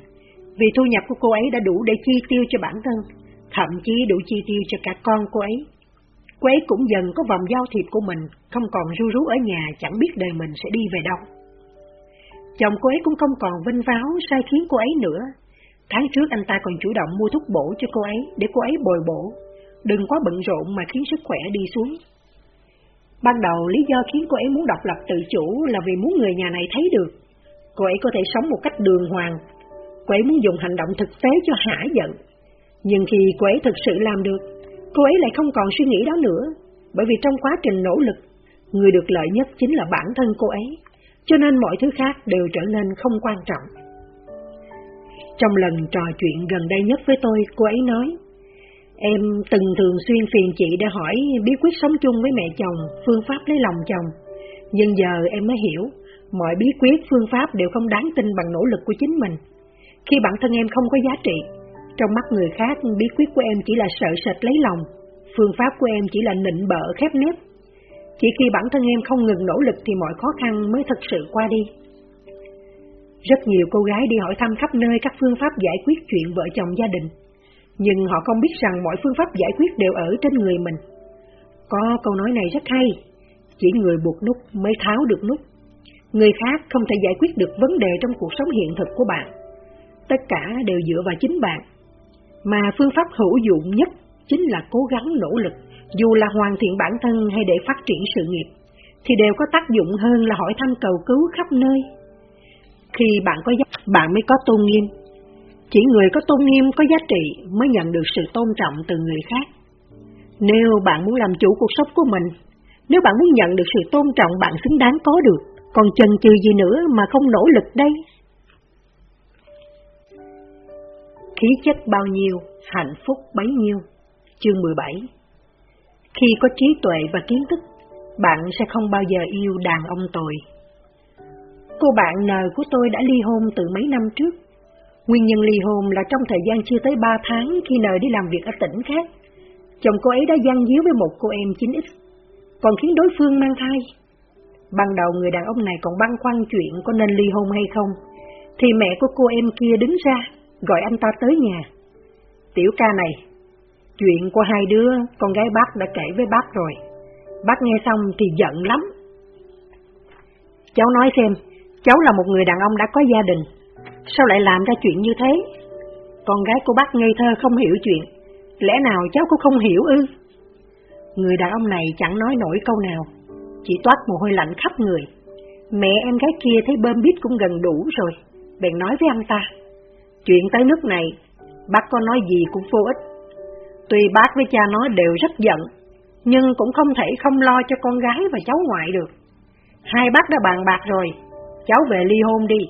vì thu nhập của cô ấy đã đủ để chi tiêu cho bản thân, thậm chí đủ chi tiêu cho cả con cô ấy. Cô ấy cũng dần có vòng giao thiệp của mình, không còn ru rú ở nhà chẳng biết đời mình sẽ đi về đâu. Chồng cô ấy cũng không còn vinh váo sai khiến cô ấy nữa. Tháng trước anh ta còn chủ động mua thuốc bổ cho cô ấy để cô ấy bồi bổ, đừng quá bận rộn mà khiến sức khỏe đi xuống. Ban đầu lý do khiến cô ấy muốn độc lập tự chủ là vì muốn người nhà này thấy được. Cô ấy có thể sống một cách đường hoàng. Cô ấy muốn dùng hành động thực tế cho hả giận. Nhưng khi cô ấy thực sự làm được, cô ấy lại không còn suy nghĩ đó nữa. Bởi vì trong quá trình nỗ lực, người được lợi nhất chính là bản thân cô ấy. Cho nên mọi thứ khác đều trở nên không quan trọng. Trong lần trò chuyện gần đây nhất với tôi, cô ấy nói, Em từng thường xuyên phiền chị để hỏi bí quyết sống chung với mẹ chồng, phương pháp lấy lòng chồng. Nhưng giờ em mới hiểu, mọi bí quyết phương pháp đều không đáng tin bằng nỗ lực của chính mình. Khi bản thân em không có giá trị, trong mắt người khác bí quyết của em chỉ là sợ sệt lấy lòng, phương pháp của em chỉ là nịnh bợ khép nếp. Chỉ khi bản thân em không ngừng nỗ lực thì mọi khó khăn mới thật sự qua đi. Rất nhiều cô gái đi hỏi thăm khắp nơi các phương pháp giải quyết chuyện vợ chồng gia đình nhưng họ không biết rằng mọi phương pháp giải quyết đều ở trên người mình. Có câu nói này rất hay, chỉ người buộc nút mới tháo được nút. Người khác không thể giải quyết được vấn đề trong cuộc sống hiện thực của bạn. Tất cả đều dựa vào chính bạn. Mà phương pháp hữu dụng nhất chính là cố gắng nỗ lực, dù là hoàn thiện bản thân hay để phát triển sự nghiệp, thì đều có tác dụng hơn là hỏi thăm cầu cứu khắp nơi. Khi bạn có giá, bạn mới có tôn nghiêm, chỉ người có tôn nghiêm, có giá trị mới nhận được sự tôn trọng từ người khác. Nếu bạn muốn làm chủ cuộc sống của mình, nếu bạn muốn nhận được sự tôn trọng bạn xứng đáng có được, còn chần chừ gì nữa mà không nỗ lực đây? Khí chất bao nhiêu, hạnh phúc bấy nhiêu. Chương 17 Khi có trí tuệ và kiến thức, bạn sẽ không bao giờ yêu đàn ông tồi. Cô bạn N của tôi đã ly hôn từ mấy năm trước Nguyên nhân ly hôn là trong thời gian chưa tới 3 tháng khi nờ đi làm việc ở tỉnh khác, chồng cô ấy đã gian díu với một cô em 9X, còn khiến đối phương mang thai. Ban đầu người đàn ông này còn băn khoăn chuyện có nên ly hôn hay không, thì mẹ của cô em kia đứng ra, gọi anh ta tới nhà. Tiểu ca này, Chuyện của hai đứa, con gái bác đã kể với bác rồi. Bác nghe xong thì giận lắm. Cháu nói xem, cháu là một người đàn ông đã có gia đình, sao lại làm ra chuyện như thế? Con gái của bác ngây thơ không hiểu chuyện, lẽ nào cháu cũng không hiểu ư? Người đàn ông này chẳng nói nổi câu nào, chỉ toát mồ hôi lạnh khắp người. Mẹ em gái kia thấy bơm bít cũng gần đủ rồi, bèn nói với anh ta. Chuyện tới nước này, bác có nói gì cũng vô ích. Tuy bác với cha nó đều rất giận, nhưng cũng không thể không lo cho con gái và cháu ngoại được. Hai bác đã bàn bạc rồi, cháu về ly hôn đi.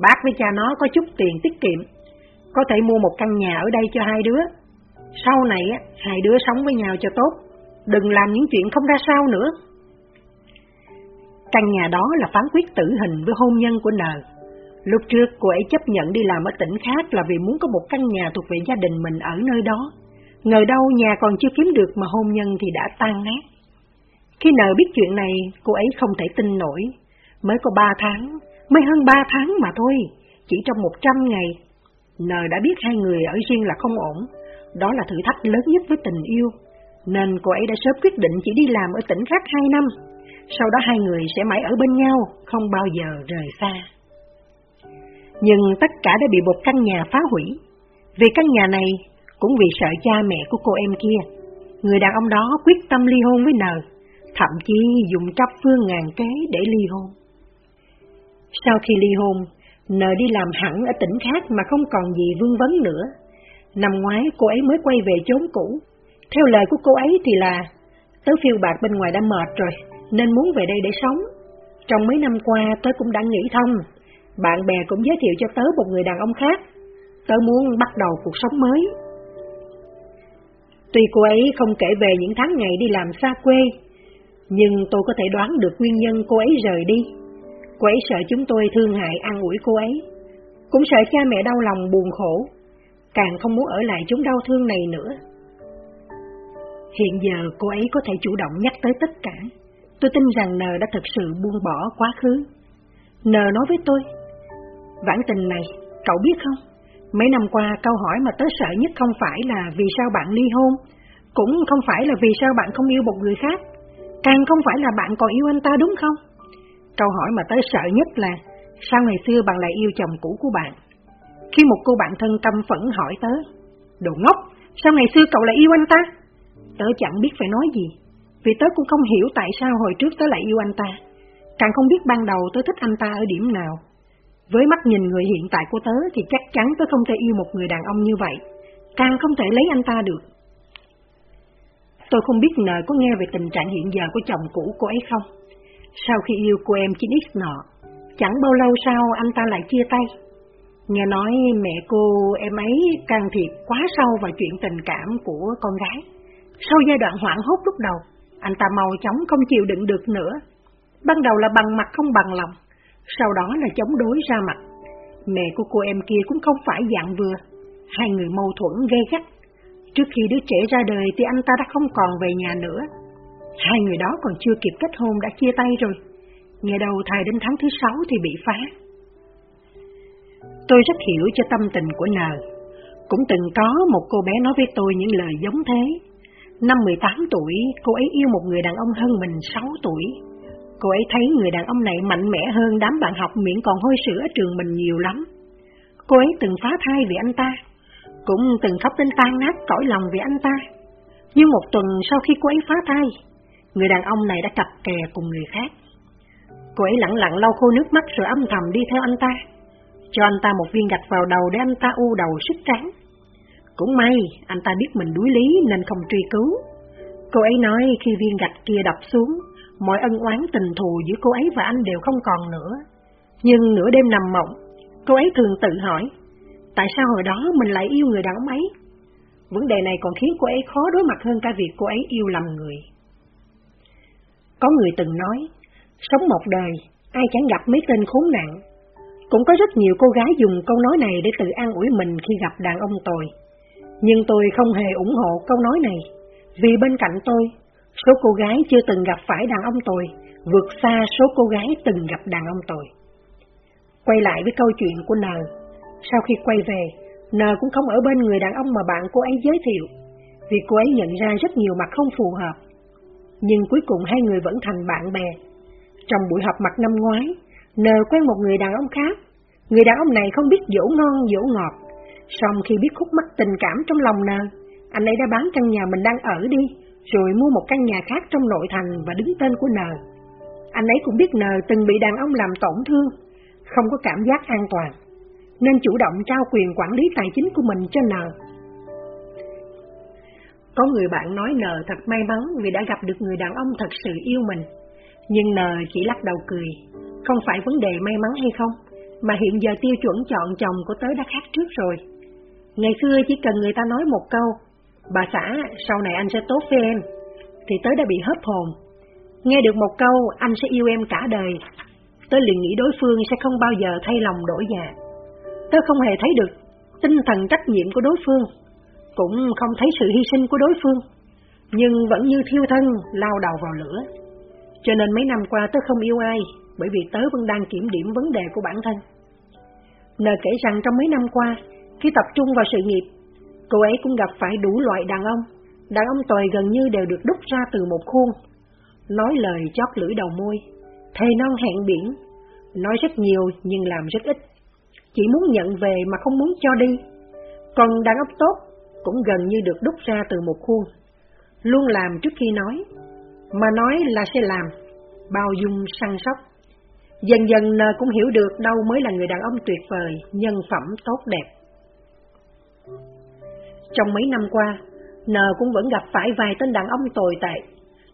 Bác với cha nó có chút tiền tiết kiệm, có thể mua một căn nhà ở đây cho hai đứa. Sau này hai đứa sống với nhau cho tốt, đừng làm những chuyện không ra sao nữa. Căn nhà đó là phán quyết tử hình với hôn nhân của nờ. Lúc trước cô ấy chấp nhận đi làm ở tỉnh khác là vì muốn có một căn nhà thuộc về gia đình mình ở nơi đó. Ngờ đâu nhà còn chưa kiếm được mà hôn nhân thì đã tan nát. Khi nợ biết chuyện này, cô ấy không thể tin nổi. Mới có ba tháng, mới hơn ba tháng mà thôi, chỉ trong một trăm ngày. nờ đã biết hai người ở riêng là không ổn, đó là thử thách lớn nhất với tình yêu, nên cô ấy đã sớm quyết định chỉ đi làm ở tỉnh khác hai năm, sau đó hai người sẽ mãi ở bên nhau, không bao giờ rời xa. Nhưng tất cả đã bị một căn nhà phá hủy, vì căn nhà này cũng vì sợ cha mẹ của cô em kia. Người đàn ông đó quyết tâm ly hôn với nờ, thậm chí dùng trăm phương ngàn kế để ly hôn. Sau khi ly hôn, nờ đi làm hẳn ở tỉnh khác mà không còn gì vương vấn nữa. Năm ngoái cô ấy mới quay về chốn cũ. Theo lời của cô ấy thì là, tớ phiêu bạc bên ngoài đã mệt rồi, nên muốn về đây để sống. Trong mấy năm qua tớ cũng đã nghĩ thông, bạn bè cũng giới thiệu cho tớ một người đàn ông khác. Tớ muốn bắt đầu cuộc sống mới. Tuy cô ấy không kể về những tháng ngày đi làm xa quê, nhưng tôi có thể đoán được nguyên nhân cô ấy rời đi. Cô ấy sợ chúng tôi thương hại an ủi cô ấy, cũng sợ cha mẹ đau lòng buồn khổ, càng không muốn ở lại chúng đau thương này nữa. Hiện giờ cô ấy có thể chủ động nhắc tới tất cả. Tôi tin rằng N đã thực sự buông bỏ quá khứ. N nói với tôi, Vãn tình này, cậu biết không? Mấy năm qua câu hỏi mà tớ sợ nhất không phải là vì sao bạn ly hôn, cũng không phải là vì sao bạn không yêu một người khác, càng không phải là bạn còn yêu anh ta đúng không? Câu hỏi mà tớ sợ nhất là sao ngày xưa bạn lại yêu chồng cũ của bạn? Khi một cô bạn thân căm phẫn hỏi tớ, đồ ngốc, sao ngày xưa cậu lại yêu anh ta? Tớ chẳng biết phải nói gì, vì tớ cũng không hiểu tại sao hồi trước tớ lại yêu anh ta, càng không biết ban đầu tớ thích anh ta ở điểm nào. Với mắt nhìn người hiện tại của tớ thì chắc chắn tớ không thể yêu một người đàn ông như vậy, càng không thể lấy anh ta được. Tôi không biết nợ có nghe về tình trạng hiện giờ của chồng cũ cô ấy không. Sau khi yêu cô em 9X nọ, chẳng bao lâu sau anh ta lại chia tay. Nghe nói mẹ cô em ấy can thiệp quá sâu vào chuyện tình cảm của con gái. Sau giai đoạn hoảng hốt lúc đầu, anh ta mau chóng không chịu đựng được nữa. Ban đầu là bằng mặt không bằng lòng, sau đó là chống đối ra mặt. Mẹ của cô em kia cũng không phải dạng vừa, hai người mâu thuẫn gây gắt. Trước khi đứa trẻ ra đời thì anh ta đã không còn về nhà nữa. Hai người đó còn chưa kịp kết hôn đã chia tay rồi. Ngày đầu thai đến tháng thứ sáu thì bị phá. Tôi rất hiểu cho tâm tình của N. Cũng từng có một cô bé nói với tôi những lời giống thế. Năm 18 tuổi, cô ấy yêu một người đàn ông hơn mình 6 tuổi. Cô ấy thấy người đàn ông này mạnh mẽ hơn đám bạn học miệng còn hôi sữa ở trường mình nhiều lắm. Cô ấy từng phá thai vì anh ta, cũng từng khóc đến tan nát cõi lòng vì anh ta. Nhưng một tuần sau khi cô ấy phá thai, người đàn ông này đã cặp kè cùng người khác. Cô ấy lặng lặng lau khô nước mắt rồi âm thầm đi theo anh ta, cho anh ta một viên gạch vào đầu để anh ta u đầu sức tráng. Cũng may, anh ta biết mình đuối lý nên không truy cứu. Cô ấy nói khi viên gạch kia đập xuống, mọi ân oán tình thù giữa cô ấy và anh đều không còn nữa. Nhưng nửa đêm nằm mộng, cô ấy thường tự hỏi, tại sao hồi đó mình lại yêu người đàn ông ấy? Vấn đề này còn khiến cô ấy khó đối mặt hơn cả việc cô ấy yêu lầm người. Có người từng nói, sống một đời, ai chẳng gặp mấy tên khốn nạn. Cũng có rất nhiều cô gái dùng câu nói này để tự an ủi mình khi gặp đàn ông tồi. Nhưng tôi không hề ủng hộ câu nói này, vì bên cạnh tôi Số cô gái chưa từng gặp phải đàn ông tồi, vượt xa số cô gái từng gặp đàn ông tồi. Quay lại với câu chuyện của N. Sau khi quay về, N cũng không ở bên người đàn ông mà bạn cô ấy giới thiệu. vì cô ấy nhận ra rất nhiều mặt không phù hợp. Nhưng cuối cùng hai người vẫn thành bạn bè. Trong buổi họp mặt năm ngoái, N quen một người đàn ông khác. Người đàn ông này không biết dỗ ngon dỗ ngọt. Xong khi biết khúc mắc tình cảm trong lòng nàng, anh ấy đã bán căn nhà mình đang ở đi, rồi mua một căn nhà khác trong nội thành và đứng tên của nờ. Anh ấy cũng biết nờ từng bị đàn ông làm tổn thương, không có cảm giác an toàn, nên chủ động trao quyền quản lý tài chính của mình cho nờ. Có người bạn nói nờ thật may mắn vì đã gặp được người đàn ông thật sự yêu mình, nhưng nờ chỉ lắc đầu cười, không phải vấn đề may mắn hay không, mà hiện giờ tiêu chuẩn chọn chồng của tớ đã khác trước rồi. Ngày xưa chỉ cần người ta nói một câu, bà xã, sau này anh sẽ tốt với em, thì tớ đã bị hớp hồn. Nghe được một câu, anh sẽ yêu em cả đời, tớ liền nghĩ đối phương sẽ không bao giờ thay lòng đổi dạ. Tớ không hề thấy được tinh thần trách nhiệm của đối phương, cũng không thấy sự hy sinh của đối phương, nhưng vẫn như thiêu thân lao đầu vào lửa. Cho nên mấy năm qua tớ không yêu ai, bởi vì tớ vẫn đang kiểm điểm vấn đề của bản thân. Nờ kể rằng trong mấy năm qua, khi tập trung vào sự nghiệp, cô ấy cũng gặp phải đủ loại đàn ông. Đàn ông tồi gần như đều được đúc ra từ một khuôn, nói lời chót lưỡi đầu môi, thề non hẹn biển, nói rất nhiều nhưng làm rất ít, chỉ muốn nhận về mà không muốn cho đi. Còn đàn ông tốt cũng gần như được đúc ra từ một khuôn, luôn làm trước khi nói, mà nói là sẽ làm, bao dung săn sóc. Dần dần N cũng hiểu được đâu mới là người đàn ông tuyệt vời, nhân phẩm tốt đẹp. Trong mấy năm qua, N cũng vẫn gặp phải vài tên đàn ông tồi tệ.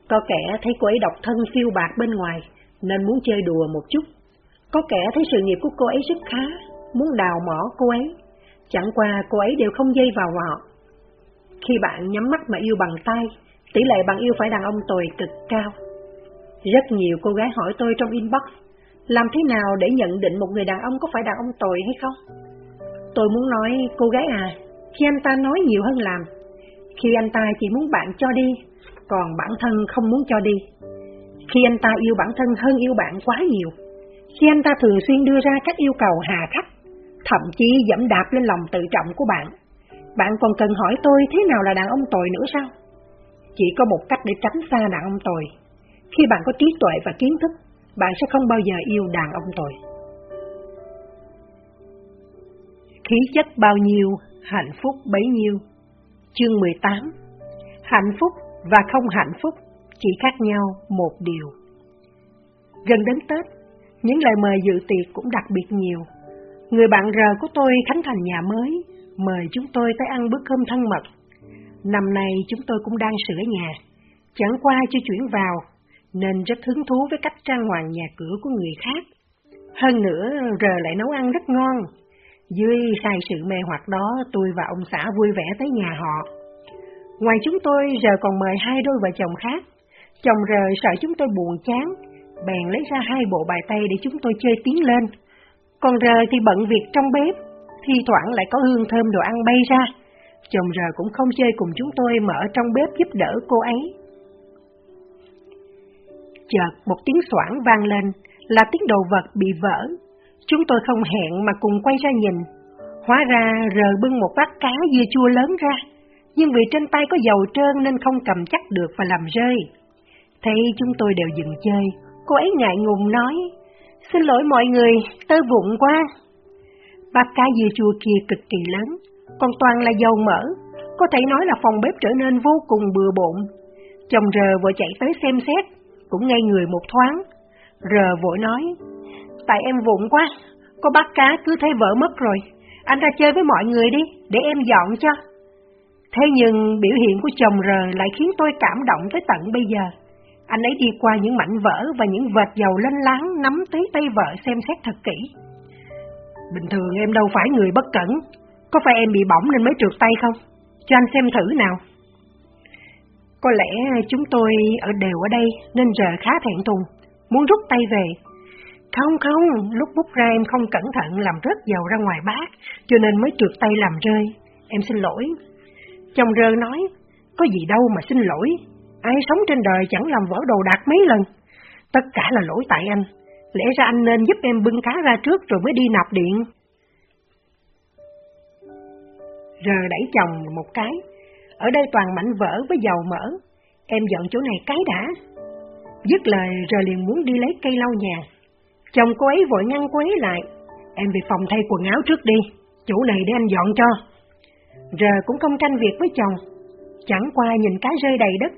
Có kẻ thấy cô ấy độc thân phiêu bạc bên ngoài, nên muốn chơi đùa một chút. Có kẻ thấy sự nghiệp của cô ấy rất khá, muốn đào mỏ cô ấy. Chẳng qua cô ấy đều không dây vào họ. Khi bạn nhắm mắt mà yêu bằng tay, tỷ lệ bạn yêu phải đàn ông tồi cực cao. Rất nhiều cô gái hỏi tôi trong inbox, làm thế nào để nhận định một người đàn ông có phải đàn ông tồi hay không? Tôi muốn nói, cô gái à, khi anh ta nói nhiều hơn làm, khi anh ta chỉ muốn bạn cho đi, còn bản thân không muốn cho đi. Khi anh ta yêu bản thân hơn yêu bạn quá nhiều, khi anh ta thường xuyên đưa ra các yêu cầu hà khắc, thậm chí dẫm đạp lên lòng tự trọng của bạn, bạn còn cần hỏi tôi thế nào là đàn ông tồi nữa sao? Chỉ có một cách để tránh xa đàn ông tồi. Khi bạn có trí tuệ và kiến thức, bạn sẽ không bao giờ yêu đàn ông tồi. Khí chất bao nhiêu, hạnh phúc bấy nhiêu. Chương 18 Hạnh phúc và không hạnh phúc chỉ khác nhau một điều. Gần đến Tết, những lời mời dự tiệc cũng đặc biệt nhiều. Người bạn rờ của tôi khánh thành nhà mới, mời chúng tôi tới ăn bữa cơm thân mật. Năm nay chúng tôi cũng đang sửa nhà, chẳng qua chưa chuyển vào, nên rất hứng thú với cách trang hoàng nhà cửa của người khác. Hơn nữa, rờ lại nấu ăn rất ngon. Dưới sai sự mê hoặc đó, tôi và ông xã vui vẻ tới nhà họ. Ngoài chúng tôi, giờ còn mời hai đôi vợ chồng khác. Chồng rờ sợ chúng tôi buồn chán, bèn lấy ra hai bộ bài tay để chúng tôi chơi tiến lên. Còn rờ thì bận việc trong bếp, thi thoảng lại có hương thơm đồ ăn bay ra. Chồng rờ cũng không chơi cùng chúng tôi mà ở trong bếp giúp đỡ cô ấy. Chợt một tiếng xoảng vang lên là tiếng đồ vật bị vỡ. Chúng tôi không hẹn mà cùng quay ra nhìn. Hóa ra rờ bưng một bát cá dưa chua lớn ra, nhưng vì trên tay có dầu trơn nên không cầm chắc được và làm rơi. Thấy chúng tôi đều dừng chơi, cô ấy ngại ngùng nói, Xin lỗi mọi người, tớ vụng quá. Bát cá dưa chua kia cực kỳ lớn, còn toàn là dầu mỡ, có thể nói là phòng bếp trở nên vô cùng bừa bộn. Chồng rờ vội chạy tới xem xét, cũng ngay người một thoáng. Rờ vội nói, tại em vụng quá, có bắt cá cứ thấy vỡ mất rồi, anh ra chơi với mọi người đi, để em dọn cho. Thế nhưng biểu hiện của chồng rờ lại khiến tôi cảm động tới tận bây giờ. Anh ấy đi qua những mảnh vỡ và những vệt dầu lên láng nắm tới tay vợ xem xét thật kỹ. Bình thường em đâu phải người bất cẩn, có phải em bị bỏng nên mới trượt tay không? Cho anh xem thử nào. Có lẽ chúng tôi ở đều ở đây nên giờ khá thẹn thùng, muốn rút tay về. Không không, lúc bút ra em không cẩn thận làm rớt dầu ra ngoài bát, cho nên mới trượt tay làm rơi. Em xin lỗi. Chồng rơ nói, có gì đâu mà xin lỗi, ai sống trên đời chẳng làm vỡ đồ đạc mấy lần. Tất cả là lỗi tại anh, lẽ ra anh nên giúp em bưng cá ra trước rồi mới đi nạp điện. Rờ đẩy chồng một cái, ở đây toàn mảnh vỡ với dầu mỡ, em dọn chỗ này cái đã. Dứt lời rồi liền muốn đi lấy cây lau nhà. Chồng cô ấy vội ngăn cô ấy lại, em về phòng thay quần áo trước đi, chủ này để anh dọn cho. Rờ cũng không tranh việc với chồng, chẳng qua nhìn cá rơi đầy đất,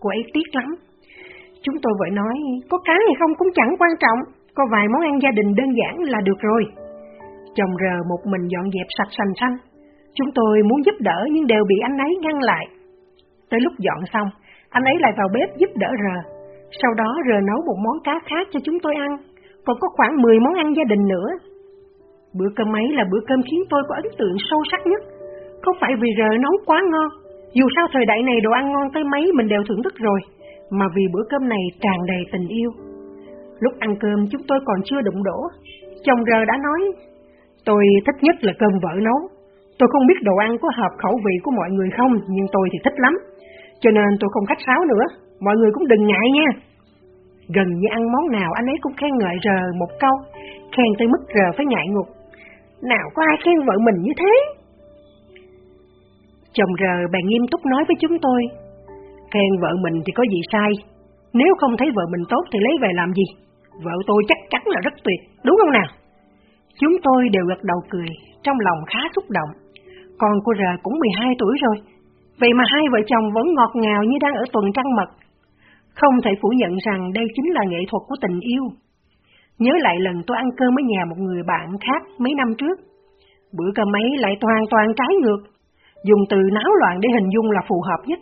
cô ấy tiếc lắm. Chúng tôi vội nói, có cá hay không cũng chẳng quan trọng, có vài món ăn gia đình đơn giản là được rồi. Chồng rờ một mình dọn dẹp sạch sành xanh. Chúng tôi muốn giúp đỡ nhưng đều bị anh ấy ngăn lại. Tới lúc dọn xong, anh ấy lại vào bếp giúp đỡ rờ. Sau đó rờ nấu một món cá khác cho chúng tôi ăn, còn có khoảng 10 món ăn gia đình nữa. Bữa cơm ấy là bữa cơm khiến tôi có ấn tượng sâu sắc nhất. Không phải vì rờ nấu quá ngon, dù sao thời đại này đồ ăn ngon tới mấy mình đều thưởng thức rồi, mà vì bữa cơm này tràn đầy tình yêu. Lúc ăn cơm chúng tôi còn chưa đụng đổ, chồng rờ đã nói, tôi thích nhất là cơm vợ nấu. Tôi không biết đồ ăn có hợp khẩu vị của mọi người không, nhưng tôi thì thích lắm. Cho nên tôi không khách sáo nữa, mọi người cũng đừng ngại nha. Gần như ăn món nào anh ấy cũng khen ngợi rờ một câu, khen tới mức rờ phải ngại ngục. Nào có ai khen vợ mình như thế? Chồng rờ bèn nghiêm túc nói với chúng tôi, khen vợ mình thì có gì sai, nếu không thấy vợ mình tốt thì lấy về làm gì? Vợ tôi chắc chắn là rất tuyệt, đúng không nào? Chúng tôi đều gật đầu cười, trong lòng khá xúc động. Con cô rờ cũng 12 tuổi rồi, vậy mà hai vợ chồng vẫn ngọt ngào như đang ở tuần trăng mật. Không thể phủ nhận rằng đây chính là nghệ thuật của tình yêu. Nhớ lại lần tôi ăn cơm ở nhà một người bạn khác mấy năm trước. Bữa cơm ấy lại toàn toàn trái ngược, dùng từ náo loạn để hình dung là phù hợp nhất.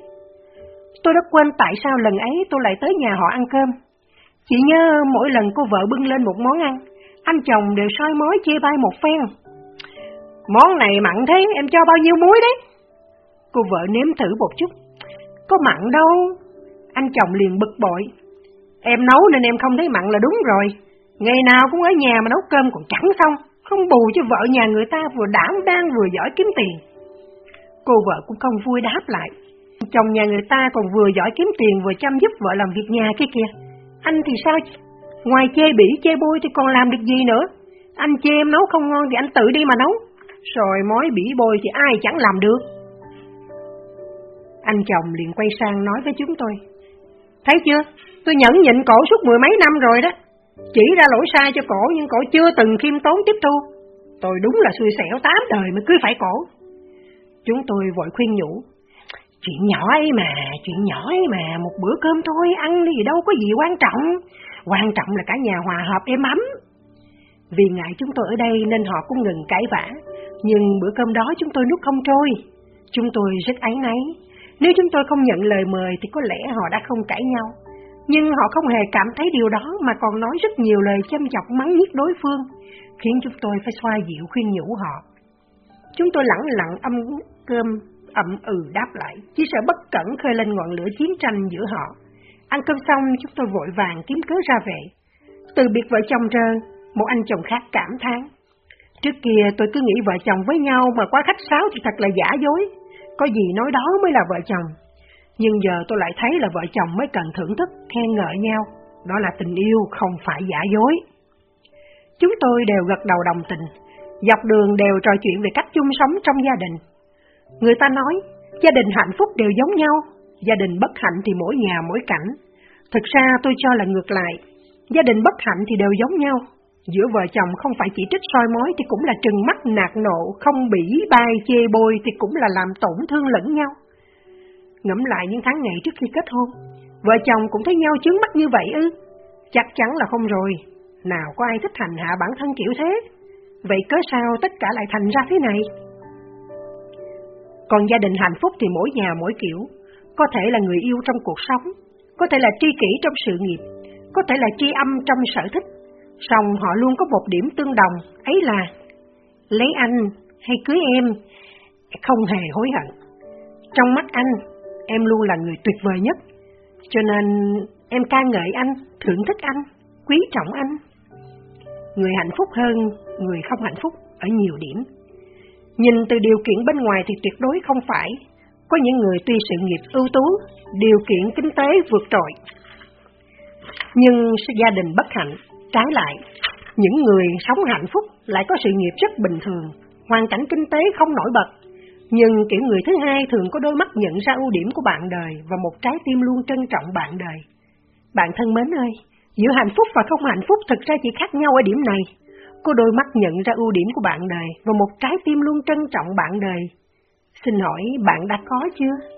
Tôi đã quên tại sao lần ấy tôi lại tới nhà họ ăn cơm. Chỉ nhớ mỗi lần cô vợ bưng lên một món ăn, anh chồng đều soi mói chê bai một phen. Món này mặn thế, em cho bao nhiêu muối đấy? Cô vợ nếm thử một chút. Có mặn đâu. Anh chồng liền bực bội. Em nấu nên em không thấy mặn là đúng rồi. Ngày nào cũng ở nhà mà nấu cơm còn chẳng xong. Không bù cho vợ nhà người ta vừa đảm đang vừa giỏi kiếm tiền. Cô vợ cũng không vui đáp lại. Chồng nhà người ta còn vừa giỏi kiếm tiền vừa chăm giúp vợ làm việc nhà kia kìa. Anh thì sao? Ngoài chê bỉ chê bôi thì còn làm được gì nữa? Anh chê em nấu không ngon thì anh tự đi mà nấu. Rồi mối bỉ bôi thì ai chẳng làm được. Anh chồng liền quay sang nói với chúng tôi. Thấy chưa? Tôi nhẫn nhịn cổ suốt mười mấy năm rồi đó. Chỉ ra lỗi sai cho cổ nhưng cổ chưa từng khiêm tốn tiếp thu. Tôi đúng là xui xẻo tám đời mới cưới phải cổ. Chúng tôi vội khuyên nhủ. Chuyện nhỏ ấy mà, chuyện nhỏ ấy mà, một bữa cơm thôi, ăn đi đâu có gì quan trọng. Quan trọng là cả nhà hòa hợp êm ấm. Vì ngại chúng tôi ở đây nên họ cũng ngừng cãi vã, nhưng bữa cơm đó chúng tôi nuốt không trôi. Chúng tôi rất áy náy. Nếu chúng tôi không nhận lời mời thì có lẽ họ đã không cãi nhau. Nhưng họ không hề cảm thấy điều đó mà còn nói rất nhiều lời châm chọc mắng nhiếc đối phương, khiến chúng tôi phải xoa dịu khuyên nhủ họ. Chúng tôi lặng lặng âm cơm ậm ừ đáp lại, chỉ sợ bất cẩn khơi lên ngọn lửa chiến tranh giữa họ. Ăn cơm xong, chúng tôi vội vàng kiếm cớ ra về. Từ biệt vợ chồng rơ, một anh chồng khác cảm thán. Trước kia tôi cứ nghĩ vợ chồng với nhau mà quá khách sáo thì thật là giả dối. Có gì nói đó mới là vợ chồng. Nhưng giờ tôi lại thấy là vợ chồng mới cần thưởng thức, khen ngợi nhau. Đó là tình yêu, không phải giả dối. Chúng tôi đều gật đầu đồng tình. Dọc đường đều trò chuyện về cách chung sống trong gia đình. Người ta nói, gia đình hạnh phúc đều giống nhau, gia đình bất hạnh thì mỗi nhà mỗi cảnh. Thực ra tôi cho là ngược lại, gia đình bất hạnh thì đều giống nhau. Giữa vợ chồng không phải chỉ trích soi mói thì cũng là trừng mắt nạt nộ, không bỉ bai chê bôi thì cũng là làm tổn thương lẫn nhau. Ngẫm lại những tháng ngày trước khi kết hôn, vợ chồng cũng thấy nhau chướng mắt như vậy ư? Chắc chắn là không rồi, nào có ai thích hành hạ bản thân kiểu thế? Vậy cớ sao tất cả lại thành ra thế này? Còn gia đình hạnh phúc thì mỗi nhà mỗi kiểu, có thể là người yêu trong cuộc sống, có thể là tri kỷ trong sự nghiệp, có thể là tri âm trong sở thích, song họ luôn có một điểm tương đồng, ấy là lấy anh hay cưới em, không hề hối hận. Trong mắt anh, em luôn là người tuyệt vời nhất, cho nên em ca ngợi anh, thưởng thức anh, quý trọng anh. Người hạnh phúc hơn người không hạnh phúc ở nhiều điểm. Nhìn từ điều kiện bên ngoài thì tuyệt đối không phải. Có những người tuy sự nghiệp ưu tú, điều kiện kinh tế vượt trội. Nhưng gia đình bất hạnh, trái lại, những người sống hạnh phúc lại có sự nghiệp rất bình thường, hoàn cảnh kinh tế không nổi bật, Nhưng kiểu người thứ hai thường có đôi mắt nhận ra ưu điểm của bạn đời và một trái tim luôn trân trọng bạn đời. Bạn thân mến ơi, giữa hạnh phúc và không hạnh phúc thực ra chỉ khác nhau ở điểm này. Có đôi mắt nhận ra ưu điểm của bạn đời và một trái tim luôn trân trọng bạn đời. Xin hỏi bạn đã có chưa?